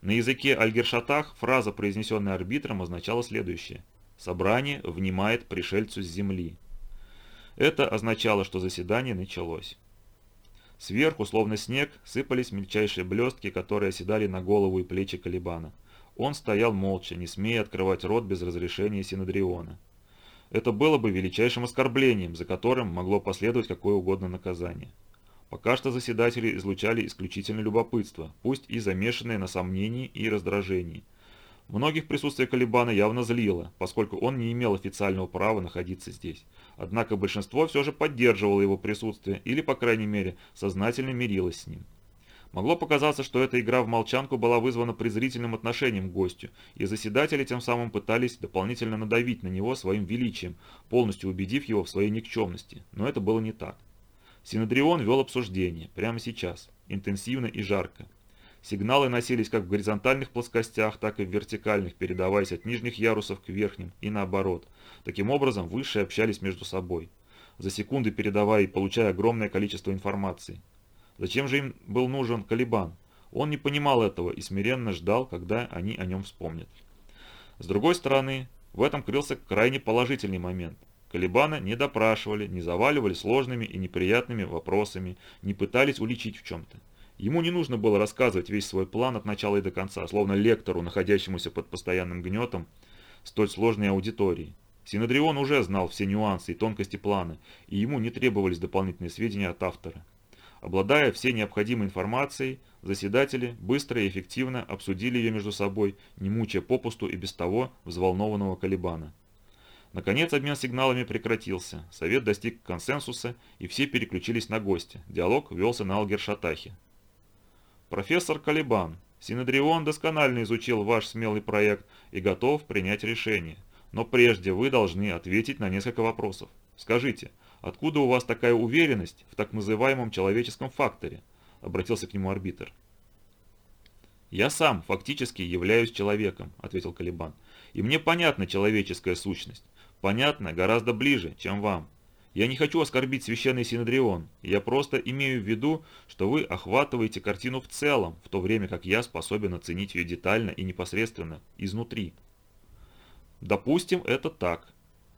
На языке Альгершатах фраза, произнесенная арбитром, означала следующее. «Собрание внимает пришельцу с земли». Это означало, что заседание началось. Сверху, словно снег, сыпались мельчайшие блестки, которые оседали на голову и плечи Калибана. Он стоял молча, не смея открывать рот без разрешения Синодриона. Это было бы величайшим оскорблением, за которым могло последовать какое угодно наказание. Пока что заседатели излучали исключительно любопытство, пусть и замешанное на сомнении и раздражении. Многих присутствие Калибана явно злило, поскольку он не имел официального права находиться здесь. Однако большинство все же поддерживало его присутствие или, по крайней мере, сознательно мирилось с ним. Могло показаться, что эта игра в молчанку была вызвана презрительным отношением к гостю, и заседатели тем самым пытались дополнительно надавить на него своим величием, полностью убедив его в своей никчемности, но это было не так. Синодрион вел обсуждение, прямо сейчас, интенсивно и жарко. Сигналы носились как в горизонтальных плоскостях, так и в вертикальных, передаваясь от нижних ярусов к верхним и наоборот. Таким образом, высшие общались между собой, за секунды передавая и получая огромное количество информации. Зачем же им был нужен Калибан? Он не понимал этого и смиренно ждал, когда они о нем вспомнят. С другой стороны, в этом крылся крайне положительный момент. Калибана не допрашивали, не заваливали сложными и неприятными вопросами, не пытались уличить в чем-то. Ему не нужно было рассказывать весь свой план от начала и до конца, словно лектору, находящемуся под постоянным гнетом столь сложной аудитории. Синодрион уже знал все нюансы и тонкости плана, и ему не требовались дополнительные сведения от автора. Обладая всей необходимой информацией, заседатели быстро и эффективно обсудили ее между собой, не мучая попусту и без того взволнованного Калибана. Наконец обмен сигналами прекратился, совет достиг консенсуса и все переключились на гостя. Диалог велся на Алгершатахе. «Профессор Калибан, Синедрион досконально изучил ваш смелый проект и готов принять решение. Но прежде вы должны ответить на несколько вопросов. Скажите, Откуда у вас такая уверенность в так называемом человеческом факторе?» – обратился к нему арбитр. «Я сам фактически являюсь человеком», – ответил Калибан. «И мне понятна человеческая сущность. Понятна гораздо ближе, чем вам. Я не хочу оскорбить священный Синодрион. Я просто имею в виду, что вы охватываете картину в целом, в то время как я способен оценить ее детально и непосредственно, изнутри. Допустим, это так.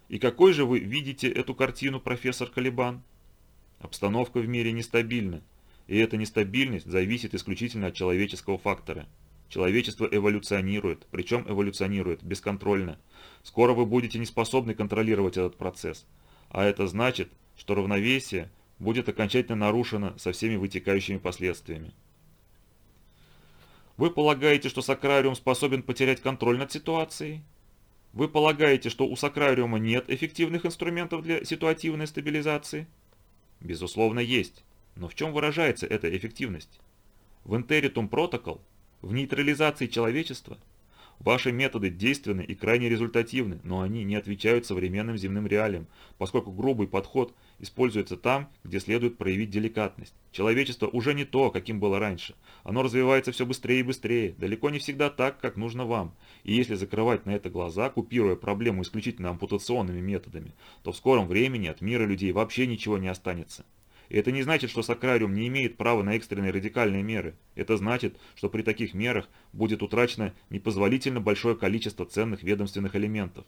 И какой же вы видите эту картину, профессор Калибан? Обстановка в мире нестабильна, и эта нестабильность зависит исключительно от человеческого фактора. Человечество эволюционирует, причем эволюционирует бесконтрольно. Скоро вы будете не способны контролировать этот процесс, а это значит, что равновесие будет окончательно нарушено со всеми вытекающими последствиями. Вы полагаете, что Сакрариум способен потерять контроль над ситуацией? Вы полагаете, что у Сакрариума нет эффективных инструментов для ситуативной стабилизации? Безусловно, есть. Но в чем выражается эта эффективность? В Интеритум Протокол? В нейтрализации человечества? Ваши методы действенны и крайне результативны, но они не отвечают современным земным реалиям, поскольку грубый подход используется там, где следует проявить деликатность. Человечество уже не то, каким было раньше. Оно развивается все быстрее и быстрее, далеко не всегда так, как нужно вам. И если закрывать на это глаза, купируя проблему исключительно ампутационными методами, то в скором времени от мира людей вообще ничего не останется. И это не значит, что Сакрариум не имеет права на экстренные радикальные меры. Это значит, что при таких мерах будет утрачено непозволительно большое количество ценных ведомственных элементов.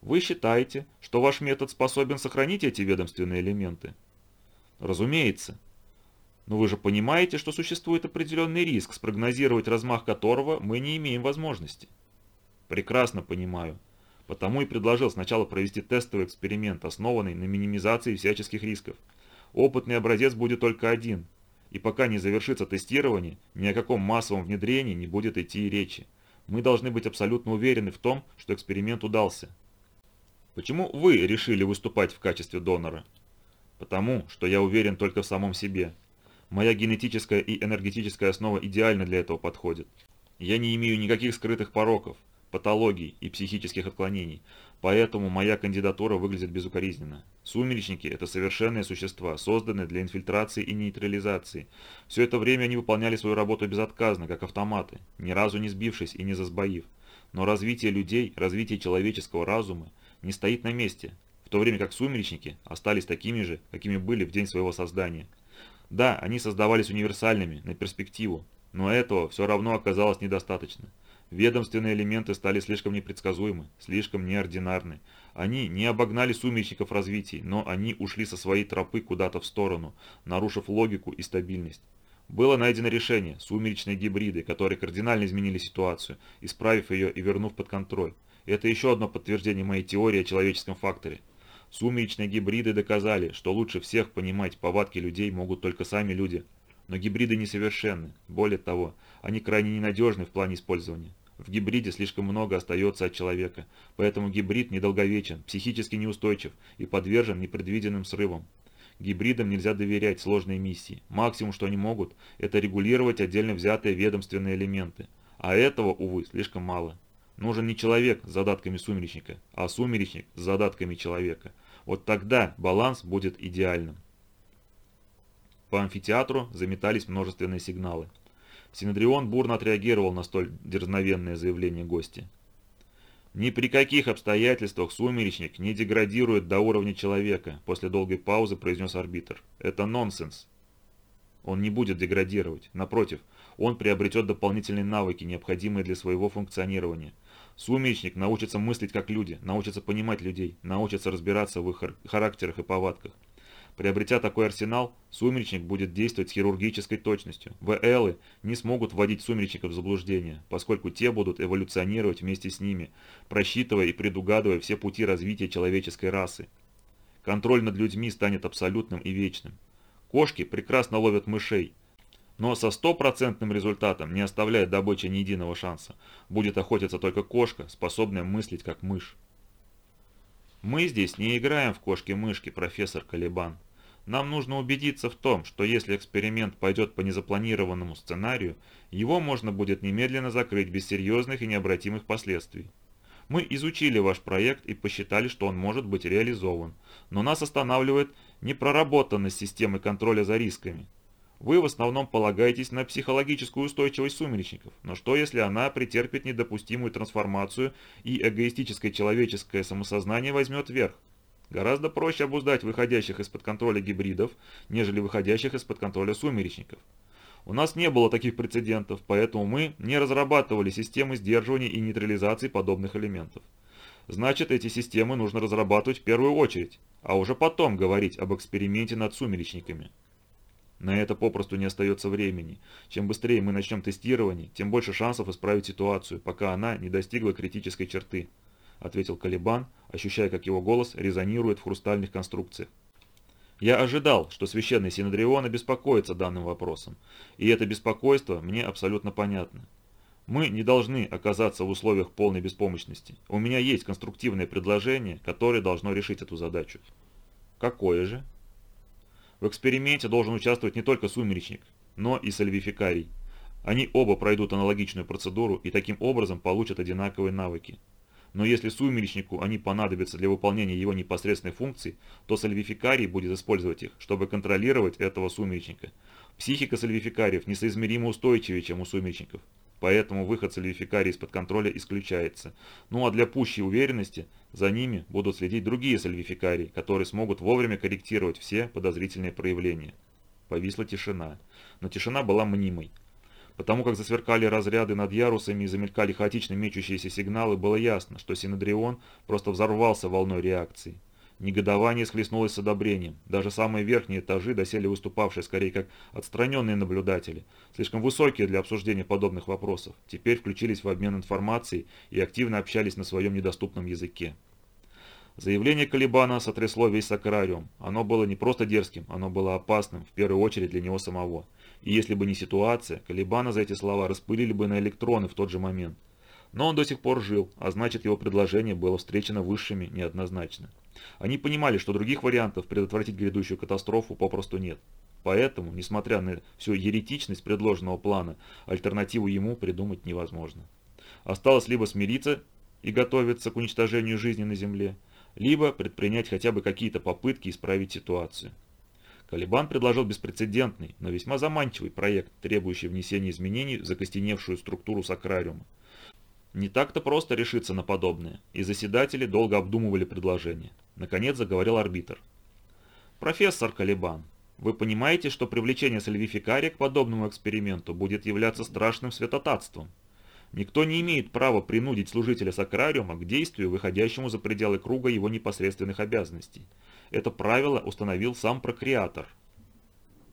Вы считаете, что ваш метод способен сохранить эти ведомственные элементы? Разумеется. Но вы же понимаете, что существует определенный риск, спрогнозировать размах которого мы не имеем возможности. Прекрасно понимаю. Потому и предложил сначала провести тестовый эксперимент, основанный на минимизации всяческих рисков. Опытный образец будет только один, и пока не завершится тестирование, ни о каком массовом внедрении не будет идти и речи. Мы должны быть абсолютно уверены в том, что эксперимент удался. Почему вы решили выступать в качестве донора? Потому, что я уверен только в самом себе. Моя генетическая и энергетическая основа идеально для этого подходит. Я не имею никаких скрытых пороков, патологий и психических отклонений, поэтому моя кандидатура выглядит безукоризненно. Сумеречники – это совершенные существа, созданные для инфильтрации и нейтрализации. Все это время они выполняли свою работу безотказно, как автоматы, ни разу не сбившись и не засбоив. Но развитие людей, развитие человеческого разума не стоит на месте, в то время как сумеречники остались такими же, какими были в день своего создания. Да, они создавались универсальными, на перспективу, но этого все равно оказалось недостаточно. Ведомственные элементы стали слишком непредсказуемы, слишком неординарны. Они не обогнали сумеречников в развитии, но они ушли со своей тропы куда-то в сторону, нарушив логику и стабильность. Было найдено решение – сумеречные гибриды, которые кардинально изменили ситуацию, исправив ее и вернув под контроль. Это еще одно подтверждение моей теории о человеческом факторе. Сумеречные гибриды доказали, что лучше всех понимать повадки людей могут только сами люди. Но гибриды несовершенны. Более того, они крайне ненадежны в плане использования. В гибриде слишком много остается от человека, поэтому гибрид недолговечен, психически неустойчив и подвержен непредвиденным срывам. Гибридам нельзя доверять сложные миссии. Максимум, что они могут, это регулировать отдельно взятые ведомственные элементы. А этого, увы, слишком мало. Нужен не человек с задатками сумеречника, а сумеречник с задатками человека. Вот тогда баланс будет идеальным. По амфитеатру заметались множественные сигналы. Синедрион бурно отреагировал на столь дерзновенное заявление гостя. «Ни при каких обстоятельствах сумеречник не деградирует до уровня человека», после долгой паузы произнес арбитр. «Это нонсенс». Он не будет деградировать. Напротив, он приобретет дополнительные навыки, необходимые для своего функционирования. Сумеречник научится мыслить как люди, научится понимать людей, научится разбираться в их характерах и повадках. Приобретя такой арсенал, сумеречник будет действовать с хирургической точностью. ВЛы не смогут вводить сумеречников в заблуждение, поскольку те будут эволюционировать вместе с ними, просчитывая и предугадывая все пути развития человеческой расы. Контроль над людьми станет абсолютным и вечным. Кошки прекрасно ловят мышей, но со стопроцентным результатом, не оставляя добычи ни единого шанса, будет охотиться только кошка, способная мыслить как мышь. Мы здесь не играем в кошки-мышки, профессор Калибан. Нам нужно убедиться в том, что если эксперимент пойдет по незапланированному сценарию, его можно будет немедленно закрыть без серьезных и необратимых последствий. Мы изучили ваш проект и посчитали, что он может быть реализован, но нас останавливает непроработанность системы контроля за рисками. Вы в основном полагаетесь на психологическую устойчивость сумеречников, но что если она претерпит недопустимую трансформацию и эгоистическое человеческое самосознание возьмет верх? Гораздо проще обуздать выходящих из-под контроля гибридов, нежели выходящих из-под контроля сумеречников. У нас не было таких прецедентов, поэтому мы не разрабатывали системы сдерживания и нейтрализации подобных элементов. Значит, эти системы нужно разрабатывать в первую очередь, а уже потом говорить об эксперименте над сумеречниками. На это попросту не остается времени. Чем быстрее мы начнем тестирование, тем больше шансов исправить ситуацию, пока она не достигла критической черты», — ответил Калибан, ощущая, как его голос резонирует в хрустальных конструкциях. «Я ожидал, что священный Синодрион обеспокоится данным вопросом, и это беспокойство мне абсолютно понятно. Мы не должны оказаться в условиях полной беспомощности. У меня есть конструктивное предложение, которое должно решить эту задачу». «Какое же?» В эксперименте должен участвовать не только сумеречник, но и сальвификарий. Они оба пройдут аналогичную процедуру и таким образом получат одинаковые навыки. Но если сумеречнику они понадобятся для выполнения его непосредственной функции, то сальвификарий будет использовать их, чтобы контролировать этого сумеречника. Психика сальвификариев несоизмеримо устойчивее, чем у сумеречников поэтому выход сальвификарий из-под контроля исключается. Ну а для пущей уверенности за ними будут следить другие сальвификарии, которые смогут вовремя корректировать все подозрительные проявления. Повисла тишина. Но тишина была мнимой. Потому как засверкали разряды над ярусами и замелькали хаотично мечущиеся сигналы, было ясно, что Синедрион просто взорвался волной реакции. Негодование схлестнулось с одобрением. Даже самые верхние этажи, доселе выступавшие скорее как отстраненные наблюдатели, слишком высокие для обсуждения подобных вопросов, теперь включились в обмен информацией и активно общались на своем недоступном языке. Заявление Калибана сотрясло весь Сакрариум. Оно было не просто дерзким, оно было опасным, в первую очередь для него самого. И если бы не ситуация, Калибана за эти слова распылили бы на электроны в тот же момент. Но он до сих пор жил, а значит его предложение было встречено высшими неоднозначно. Они понимали, что других вариантов предотвратить грядущую катастрофу попросту нет. Поэтому, несмотря на всю еретичность предложенного плана, альтернативу ему придумать невозможно. Осталось либо смириться и готовиться к уничтожению жизни на Земле, либо предпринять хотя бы какие-то попытки исправить ситуацию. Калибан предложил беспрецедентный, но весьма заманчивый проект, требующий внесения изменений в закостеневшую структуру сакрариума. Не так-то просто решиться на подобное, и заседатели долго обдумывали предложение. Наконец заговорил арбитр. «Профессор Калибан, вы понимаете, что привлечение сальвификария к подобному эксперименту будет являться страшным святотатством? Никто не имеет права принудить служителя Сакрариума к действию, выходящему за пределы круга его непосредственных обязанностей. Это правило установил сам прокреатор.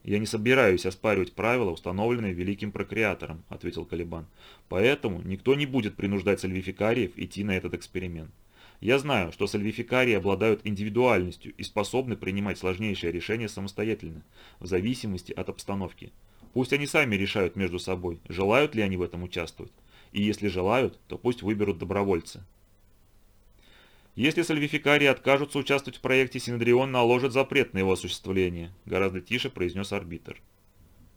«Я не собираюсь оспаривать правила, установленные великим прокреатором», – ответил Калибан. «Поэтому никто не будет принуждать сальвификариев идти на этот эксперимент. Я знаю, что сальвификарии обладают индивидуальностью и способны принимать сложнейшие решения самостоятельно, в зависимости от обстановки. Пусть они сами решают между собой, желают ли они в этом участвовать. И если желают, то пусть выберут добровольца. Если сальвификарии откажутся участвовать в проекте, Синедрион наложит запрет на его осуществление, гораздо тише произнес арбитр.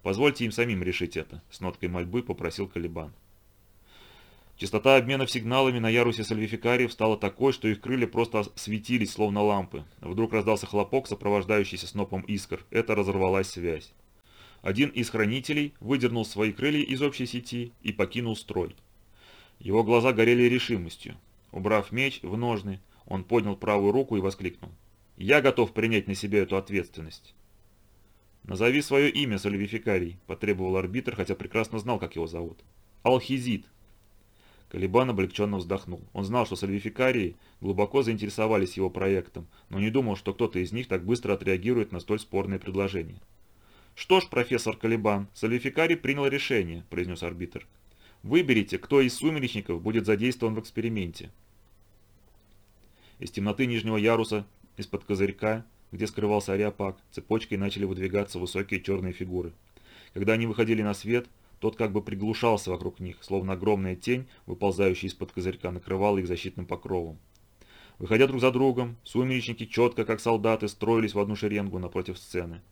Позвольте им самим решить это, с ноткой мольбы попросил Калибан. Частота обменов сигналами на ярусе сальвификариев стала такой, что их крылья просто светились, словно лампы. Вдруг раздался хлопок, сопровождающийся снопом искр. Это разорвалась связь. Один из хранителей выдернул свои крылья из общей сети и покинул строй. Его глаза горели решимостью. Убрав меч в ножны, он поднял правую руку и воскликнул. «Я готов принять на себя эту ответственность». «Назови свое имя, Сальвификарий», – потребовал арбитр, хотя прекрасно знал, как его зовут. «Алхизит». Калибан облегченно вздохнул. Он знал, что сальвификарии глубоко заинтересовались его проектом, но не думал, что кто-то из них так быстро отреагирует на столь спорное предложение. «Что ж, профессор Калибан, сальвификарий принял решение», – произнес арбитр. «Выберите, кто из сумеречников будет задействован в эксперименте. Из темноты нижнего яруса, из-под козырька, где скрывался ариапак, цепочкой начали выдвигаться высокие черные фигуры. Когда они выходили на свет, тот как бы приглушался вокруг них, словно огромная тень, выползающая из-под козырька, накрывала их защитным покровом. Выходя друг за другом, сумеречники четко, как солдаты, строились в одну шеренгу напротив сцены.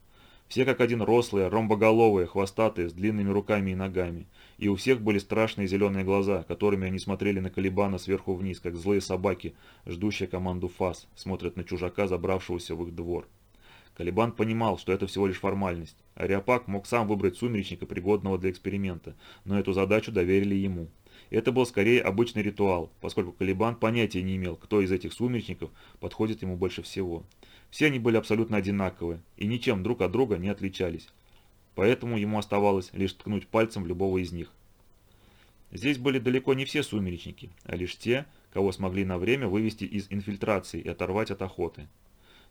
Все как один рослые, ромбоголовые, хвостатые, с длинными руками и ногами. И у всех были страшные зеленые глаза, которыми они смотрели на Калибана сверху вниз, как злые собаки, ждущие команду ФАС, смотрят на чужака, забравшегося в их двор. Калибан понимал, что это всего лишь формальность. Ариапак мог сам выбрать сумеречника, пригодного для эксперимента, но эту задачу доверили ему. Это был скорее обычный ритуал, поскольку Калибан понятия не имел, кто из этих сумеречников подходит ему больше всего. Все они были абсолютно одинаковы и ничем друг от друга не отличались. Поэтому ему оставалось лишь ткнуть пальцем любого из них. Здесь были далеко не все сумеречники, а лишь те, кого смогли на время вывести из инфильтрации и оторвать от охоты.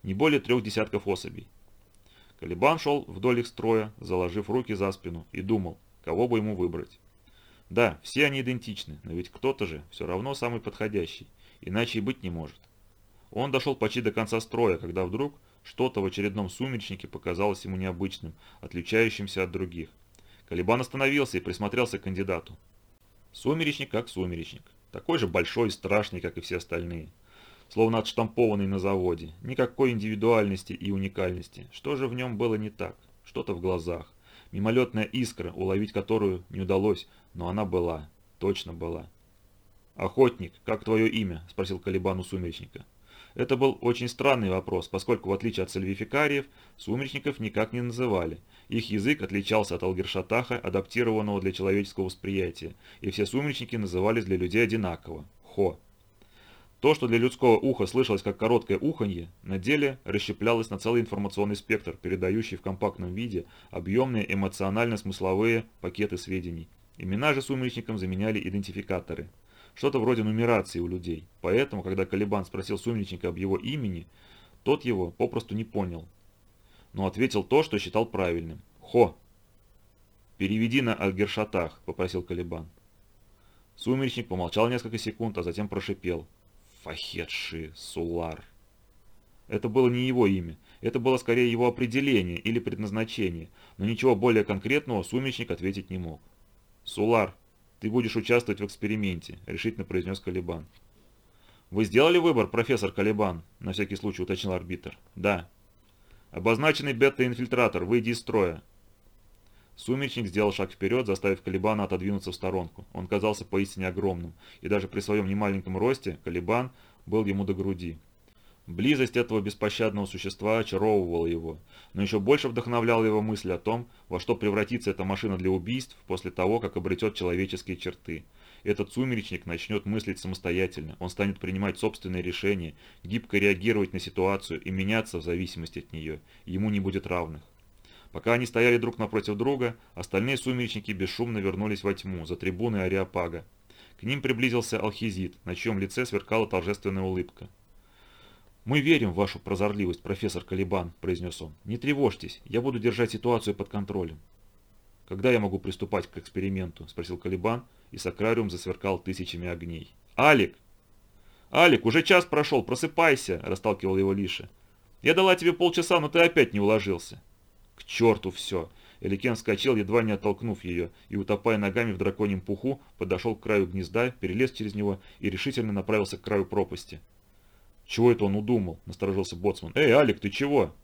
Не более трех десятков особей. Калибан шел вдоль их строя, заложив руки за спину, и думал, кого бы ему выбрать. Да, все они идентичны, но ведь кто-то же все равно самый подходящий, иначе и быть не может. Он дошел почти до конца строя, когда вдруг что-то в очередном сумеречнике показалось ему необычным, отличающимся от других. Калибан остановился и присмотрелся к кандидату. Сумеречник как сумеречник. Такой же большой и страшный, как и все остальные. Словно отштампованный на заводе. Никакой индивидуальности и уникальности. Что же в нем было не так? Что-то в глазах. Мимолетная искра, уловить которую не удалось, но она была. Точно была. «Охотник, как твое имя?» – спросил Калибан у сумеречника. Это был очень странный вопрос, поскольку в отличие от сальвификариев, сумеречников никак не называли. Их язык отличался от алгершатаха, адаптированного для человеческого восприятия, и все сумеречники назывались для людей одинаково – хо. То, что для людского уха слышалось как короткое уханье, на деле расщеплялось на целый информационный спектр, передающий в компактном виде объемные эмоционально-смысловые пакеты сведений. Имена же сумеречникам заменяли идентификаторы. Что-то вроде нумерации у людей. Поэтому, когда Калибан спросил сумеречника об его имени, тот его попросту не понял. Но ответил то, что считал правильным. «Хо!» «Переведи на Альгершатах», — попросил Калибан. Сумеречник помолчал несколько секунд, а затем прошипел. Фахетши Сулар. Это было не его имя, это было скорее его определение или предназначение, но ничего более конкретного сумеречник ответить не мог. «Сулар, ты будешь участвовать в эксперименте», – решительно произнес Калибан. «Вы сделали выбор, профессор Калибан?» – на всякий случай уточнил арбитр. «Да». «Обозначенный бета-инфильтратор, выйди из строя». Сумеречник сделал шаг вперед, заставив Калибана отодвинуться в сторонку. Он казался поистине огромным, и даже при своем немаленьком росте Калибан был ему до груди. Близость этого беспощадного существа очаровывала его, но еще больше вдохновляла его мысль о том, во что превратится эта машина для убийств после того, как обретет человеческие черты. Этот сумеречник начнет мыслить самостоятельно, он станет принимать собственные решения, гибко реагировать на ситуацию и меняться в зависимости от нее, ему не будет равных. Пока они стояли друг напротив друга, остальные сумеречники бесшумно вернулись во тьму, за трибуны Ариапага. К ним приблизился Алхизит, на чьем лице сверкала торжественная улыбка. «Мы верим в вашу прозорливость, профессор Калибан», – произнес он. «Не тревожьтесь, я буду держать ситуацию под контролем». «Когда я могу приступать к эксперименту?» – спросил Калибан, и Сакрариум засверкал тысячами огней. «Алик!» «Алик, уже час прошел, просыпайся!» – расталкивал его Лиша. «Я дала тебе полчаса, но ты опять не уложился». «К черту все!» Эликен вскочил, едва не оттолкнув ее, и, утопая ногами в драконьем пуху, подошел к краю гнезда, перелез через него и решительно направился к краю пропасти. «Чего это он удумал?» – насторожился Боцман. «Эй, Алик, ты чего?»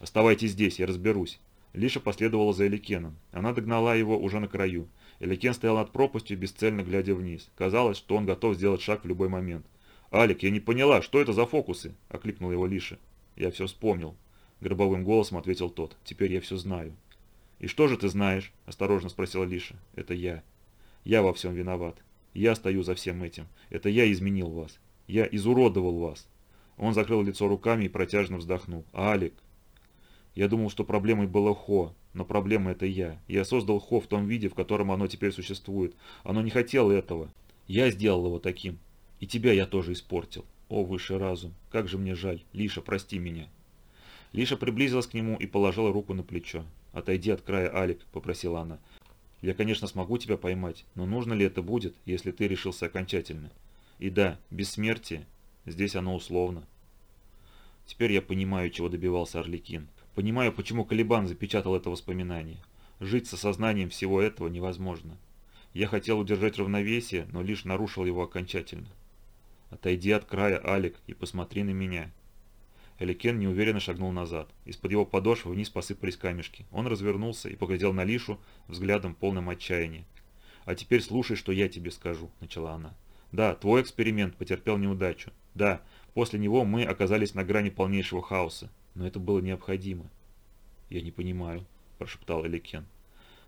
«Оставайтесь здесь, я разберусь». Лиша последовала за Эликеном. Она догнала его уже на краю. Эликен стоял над пропастью, бесцельно глядя вниз. Казалось, что он готов сделать шаг в любой момент. «Алик, я не поняла, что это за фокусы?» – окликнул его Лиша. «Я все вспомнил», Гробовым голосом ответил тот. «Теперь я все знаю». «И что же ты знаешь?» – осторожно спросила Лиша. «Это я. Я во всем виноват. Я стою за всем этим. Это я изменил вас. Я изуродовал вас». Он закрыл лицо руками и протяжно вздохнул. «Алик!» Я думал, что проблемой было Хо, но проблема это я. Я создал Хо в том виде, в котором оно теперь существует. Оно не хотело этого. Я сделал его таким. И тебя я тоже испортил. О, высший разум, как же мне жаль. Лиша, прости меня. Лиша приблизилась к нему и положила руку на плечо. «Отойди от края, Алик», — попросила она. «Я, конечно, смогу тебя поймать, но нужно ли это будет, если ты решился окончательно? И да, бессмертие, здесь оно условно». Теперь я понимаю, чего добивался Орликин. Понимаю, почему Калибан запечатал это воспоминание. Жить с осознанием всего этого невозможно. Я хотел удержать равновесие, но лишь нарушил его окончательно. Отойди от края, Алик, и посмотри на меня. Эликен неуверенно шагнул назад. Из-под его подошвы вниз посыпались камешки. Он развернулся и поглядел на Лишу взглядом полным отчаяния. «А теперь слушай, что я тебе скажу», – начала она. «Да, твой эксперимент потерпел неудачу. Да, после него мы оказались на грани полнейшего хаоса. Но это было необходимо». «Я не понимаю», – прошептал Эликен.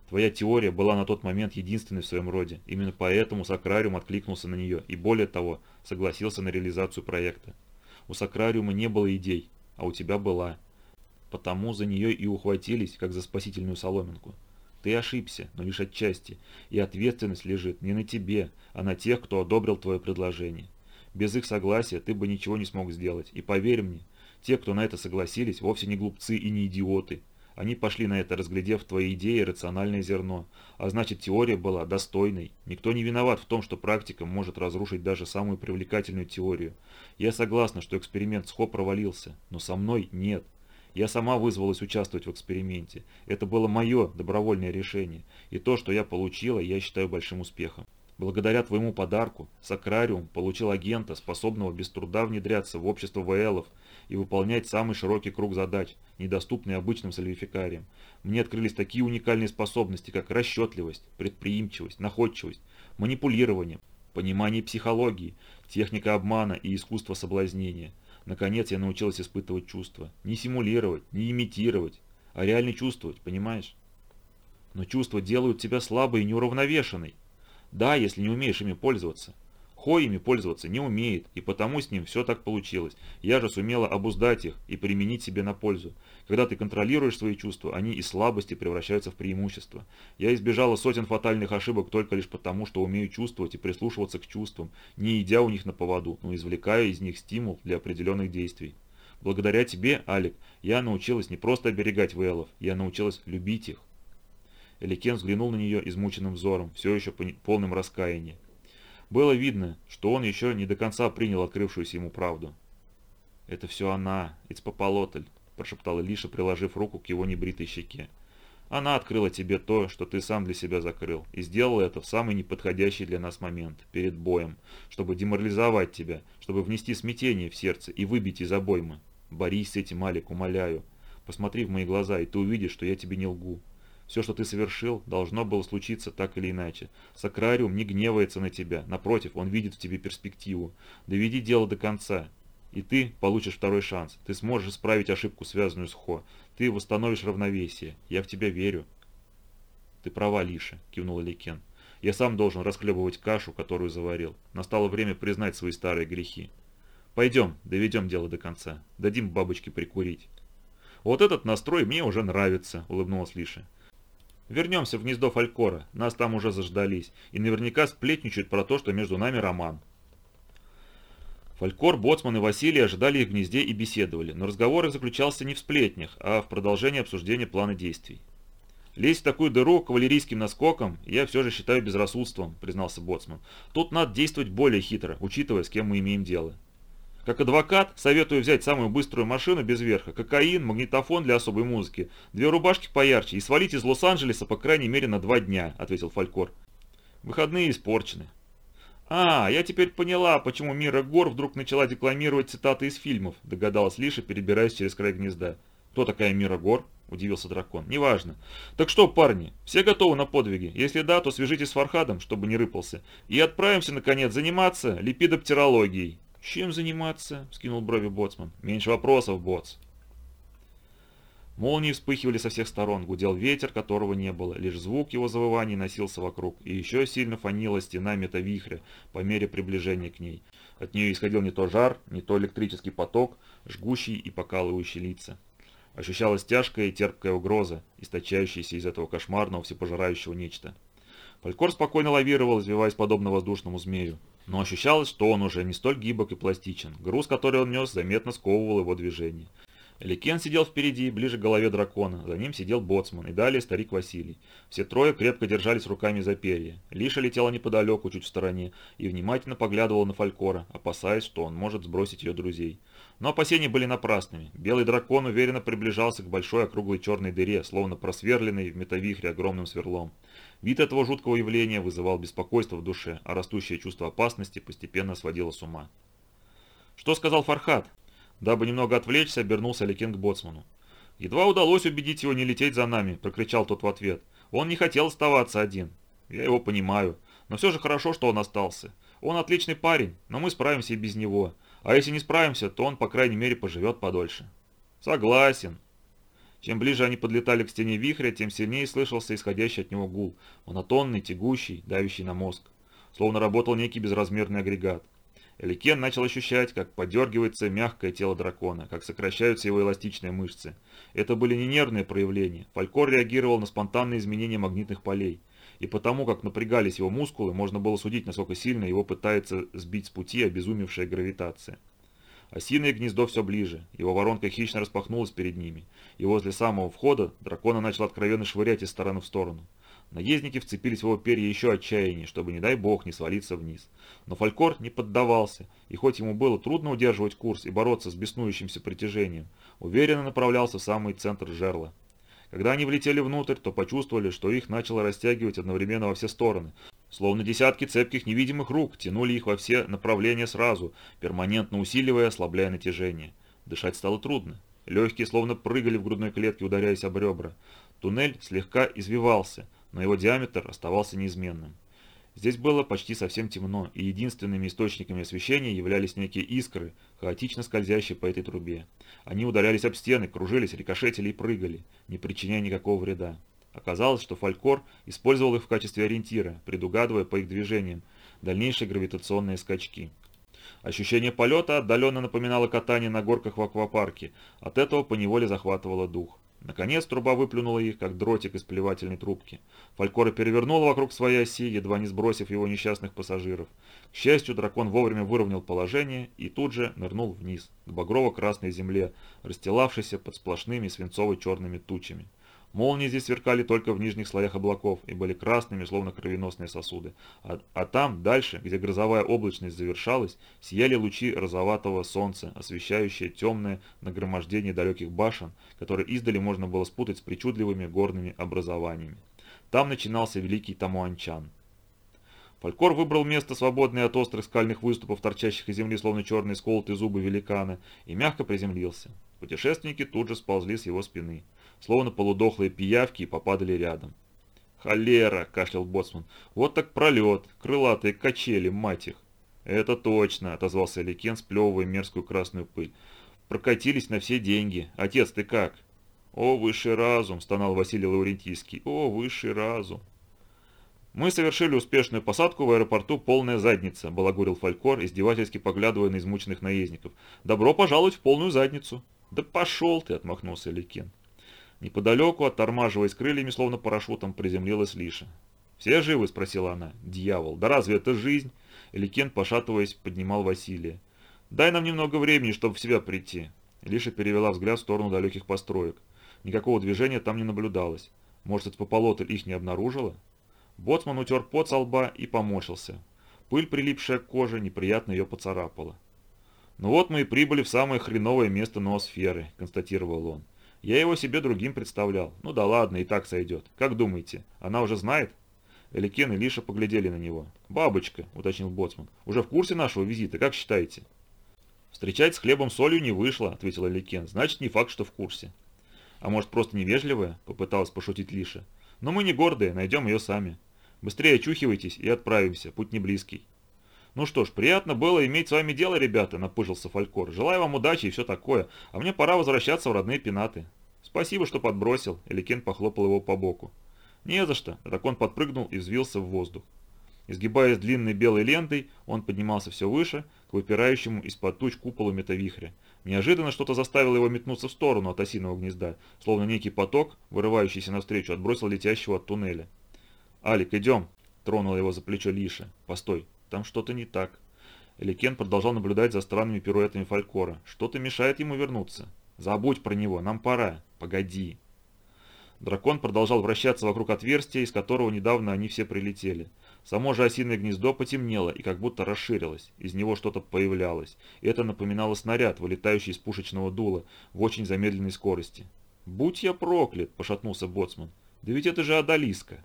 «Твоя теория была на тот момент единственной в своем роде. Именно поэтому Сакрариум откликнулся на нее и, более того, согласился на реализацию проекта. У Сакрариума не было идей, а у тебя была. Потому за нее и ухватились, как за спасительную соломинку. Ты ошибся, но лишь отчасти, и ответственность лежит не на тебе, а на тех, кто одобрил твое предложение. Без их согласия ты бы ничего не смог сделать, и поверь мне, те, кто на это согласились, вовсе не глупцы и не идиоты. Они пошли на это, разглядев твои идеи рациональное зерно. А значит, теория была достойной. Никто не виноват в том, что практика может разрушить даже самую привлекательную теорию. Я согласна, что эксперимент с Хо провалился, но со мной нет. Я сама вызвалась участвовать в эксперименте. Это было мое добровольное решение. И то, что я получила, я считаю большим успехом. Благодаря твоему подарку, Сакрариум получил агента, способного без труда внедряться в общество ВЛов и выполнять самый широкий круг задач, недоступный обычным сальвификариям. Мне открылись такие уникальные способности, как расчетливость, предприимчивость, находчивость, манипулирование, понимание психологии, техника обмана и искусство соблазнения. Наконец я научилась испытывать чувства. Не симулировать, не имитировать, а реально чувствовать, понимаешь? Но чувства делают тебя слабой и неуравновешенной. Да, если не умеешь ими пользоваться. Хо ими пользоваться не умеет, и потому с ним все так получилось. Я же сумела обуздать их и применить себе на пользу. Когда ты контролируешь свои чувства, они из слабости превращаются в преимущество. Я избежала сотен фатальных ошибок только лишь потому, что умею чувствовать и прислушиваться к чувствам, не идя у них на поводу, но извлекая из них стимул для определенных действий. Благодаря тебе, Алик, я научилась не просто оберегать Вэллов, я научилась любить их. Эликен взглянул на нее измученным взором, все еще полным раскаяния. Было видно, что он еще не до конца принял открывшуюся ему правду. «Это все она, Ицпополотль», – прошептала Лиша, приложив руку к его небритой щеке. «Она открыла тебе то, что ты сам для себя закрыл, и сделала это в самый неподходящий для нас момент, перед боем, чтобы деморализовать тебя, чтобы внести смятение в сердце и выбить из обоймы. Борись с этим, Алик, умоляю. Посмотри в мои глаза, и ты увидишь, что я тебе не лгу. Все, что ты совершил, должно было случиться так или иначе. Сакрариум не гневается на тебя. Напротив, он видит в тебе перспективу. Доведи дело до конца. И ты получишь второй шанс. Ты сможешь исправить ошибку, связанную с Хо. Ты восстановишь равновесие. Я в тебя верю. Ты права, Лиша, кивнул Ликен. Я сам должен расхлебывать кашу, которую заварил. Настало время признать свои старые грехи. Пойдем, доведем дело до конца. Дадим бабочке прикурить. Вот этот настрой мне уже нравится, улыбнулась Лиша. Вернемся в гнездо Фалькора, нас там уже заждались, и наверняка сплетничают про то, что между нами роман. Фалькор, Боцман и Василий ожидали их в гнезде и беседовали, но разговор их заключался не в сплетнях, а в продолжении обсуждения плана действий. «Лезть в такую дыру кавалерийским наскоком я все же считаю безрассудством», признался Боцман. «Тут надо действовать более хитро, учитывая, с кем мы имеем дело». Как адвокат, советую взять самую быструю машину без верха, кокаин, магнитофон для особой музыки, две рубашки поярче и свалить из Лос-Анджелеса по крайней мере на два дня», — ответил Фалькор. «Выходные испорчены». «А, я теперь поняла, почему Мира Гор вдруг начала декламировать цитаты из фильмов», — догадалась Лиша, перебираясь через край гнезда. «Кто такая Мира Гор?» – удивился дракон. «Неважно. Так что, парни, все готовы на подвиги? Если да, то свяжитесь с Фархадом, чтобы не рыпался. И отправимся, наконец, заниматься липидоптерологией». «Чем заниматься?» – скинул брови Боцман. «Меньше вопросов, Боц». Молнии вспыхивали со всех сторон, гудел ветер, которого не было, лишь звук его завываний носился вокруг, и еще сильно фанила стена метавихря по мере приближения к ней. От нее исходил не то жар, не то электрический поток, жгущий и покалывающий лица. Ощущалась тяжкая и терпкая угроза, источающаяся из этого кошмарного всепожирающего нечто. Фалькор спокойно лавировал, извиваясь подобно воздушному змею но ощущалось, что он уже не столь гибок и пластичен. Груз, который он нес, заметно сковывал его движение. Эликен сидел впереди, ближе к голове дракона, за ним сидел боцман и далее старик Василий. Все трое крепко держались руками за перья. Лиша летела неподалеку, чуть в стороне, и внимательно поглядывала на Фалькора, опасаясь, что он может сбросить ее друзей. Но опасения были напрасными. Белый дракон уверенно приближался к большой округлой черной дыре, словно просверленной в метавихре огромным сверлом. Вид этого жуткого явления вызывал беспокойство в душе, а растущее чувство опасности постепенно сводило с ума. «Что сказал Фархат?» Дабы немного отвлечься, обернулся Аликен к боцману. «Едва удалось убедить его не лететь за нами», – прокричал тот в ответ. «Он не хотел оставаться один. Я его понимаю. Но все же хорошо, что он остался. Он отличный парень, но мы справимся и без него. А если не справимся, то он, по крайней мере, поживет подольше». «Согласен», чем ближе они подлетали к стене вихря, тем сильнее слышался исходящий от него гул, монотонный, тягущий, давящий на мозг. Словно работал некий безразмерный агрегат. Эликен начал ощущать, как подергивается мягкое тело дракона, как сокращаются его эластичные мышцы. Это были не нервные проявления. Фалькор реагировал на спонтанные изменения магнитных полей. И потому, как напрягались его мускулы, можно было судить, насколько сильно его пытается сбить с пути обезумевшая гравитация. Осиное гнездо все ближе, его воронка хищно распахнулась перед ними, и возле самого входа дракона начал откровенно швырять из стороны в сторону. Наездники вцепились в его перья еще отчаяннее, чтобы, не дай бог, не свалиться вниз. Но Фалькор не поддавался, и хоть ему было трудно удерживать курс и бороться с беснующимся притяжением, уверенно направлялся в самый центр жерла. Когда они влетели внутрь, то почувствовали, что их начало растягивать одновременно во все стороны, Словно десятки цепких невидимых рук тянули их во все направления сразу, перманентно усиливая и ослабляя натяжение. Дышать стало трудно. Легкие словно прыгали в грудной клетке, ударяясь об ребра. Туннель слегка извивался, но его диаметр оставался неизменным. Здесь было почти совсем темно, и единственными источниками освещения являлись некие искры, хаотично скользящие по этой трубе. Они ударялись об стены, кружились, рикошетили и прыгали, не причиняя никакого вреда. Оказалось, что Фалькор использовал их в качестве ориентира, предугадывая по их движениям, дальнейшие гравитационные скачки. Ощущение полета отдаленно напоминало катание на горках в аквапарке, от этого поневоле захватывало дух. Наконец труба выплюнула их, как дротик из плевательной трубки. Фалькора перевернула вокруг своей оси, едва не сбросив его несчастных пассажиров. К счастью, дракон вовремя выровнял положение и тут же нырнул вниз, к багрово-красной земле, расстилавшейся под сплошными свинцово-черными тучами. Молнии здесь сверкали только в нижних слоях облаков и были красными, словно кровеносные сосуды. А, а там, дальше, где грозовая облачность завершалась, сияли лучи розоватого солнца, освещающие темное нагромождение далеких башен, которые издали можно было спутать с причудливыми горными образованиями. Там начинался великий Тамуанчан. Фалькор выбрал место, свободное от острых скальных выступов, торчащих из земли, словно черные сколотые зубы великана, и мягко приземлился. Путешественники тут же сползли с его спины словно полудохлые пиявки, и попадали рядом. «Холера!» – кашлял боцман. «Вот так пролет! Крылатые качели, мать их!» «Это точно!» – отозвался Ликен, сплевывая мерзкую красную пыль. «Прокатились на все деньги. Отец, ты как?» «О, высший разум!» – стонал Василий Лаурентийский. «О, высший разум!» «Мы совершили успешную посадку в аэропорту «Полная задница», – балагурил Фалькор, издевательски поглядывая на измученных наездников. «Добро пожаловать в полную задницу!» «Да пошел ты!» – отмахнулся Ликен. Неподалеку, оттормаживаясь крыльями, словно парашютом, приземлилась Лиша. «Все живы?» – спросила она. «Дьявол! Да разве это жизнь?» Эликен, пошатываясь, поднимал Василия. «Дай нам немного времени, чтобы в себя прийти». Лиша перевела взгляд в сторону далеких построек. Никакого движения там не наблюдалось. Может, Эцпополотль их не обнаружила? Боцман утер пот со лба и поморщился. Пыль, прилипшая к коже, неприятно ее поцарапала. «Ну вот мы и прибыли в самое хреновое место ноосферы», – констатировал он. Я его себе другим представлял. Ну да ладно, и так сойдет. Как думаете, она уже знает? Эликен и Лиша поглядели на него. «Бабочка», — уточнил Боцман, — «уже в курсе нашего визита, как считаете?» «Встречать с хлебом солью не вышло», — ответил Эликен. «Значит, не факт, что в курсе». «А может, просто невежливая?» — попыталась пошутить Лиша. «Но мы не гордые, найдем ее сами. Быстрее очухивайтесь и отправимся, путь не близкий». «Ну что ж, приятно было иметь с вами дело, ребята», — напыжился Фалькор. «Желаю вам удачи и все такое, а мне пора возвращаться в родные пенаты». «Спасибо, что подбросил», — Эликен похлопал его по боку. «Не за что», — дракон подпрыгнул и взвился в воздух. Изгибаясь длинной белой лентой, он поднимался все выше, к выпирающему из-под туч куполу метавихря. Неожиданно что-то заставило его метнуться в сторону от осиного гнезда, словно некий поток, вырывающийся навстречу, отбросил летящего от туннеля. «Алик, идем!» – тронула его за плечо Лиша. «Постой, там что-то не так». Эликен продолжал наблюдать за странными пируэтами Фалькора. Что-то мешает ему вернуться. «Забудь про него, нам пора». «Погоди». Дракон продолжал вращаться вокруг отверстия, из которого недавно они все прилетели. Само же осиное гнездо потемнело и как будто расширилось. Из него что-то появлялось. И это напоминало снаряд, вылетающий из пушечного дула в очень замедленной скорости. «Будь я проклят!» – пошатнулся Боцман. «Да ведь это же Адалиска!»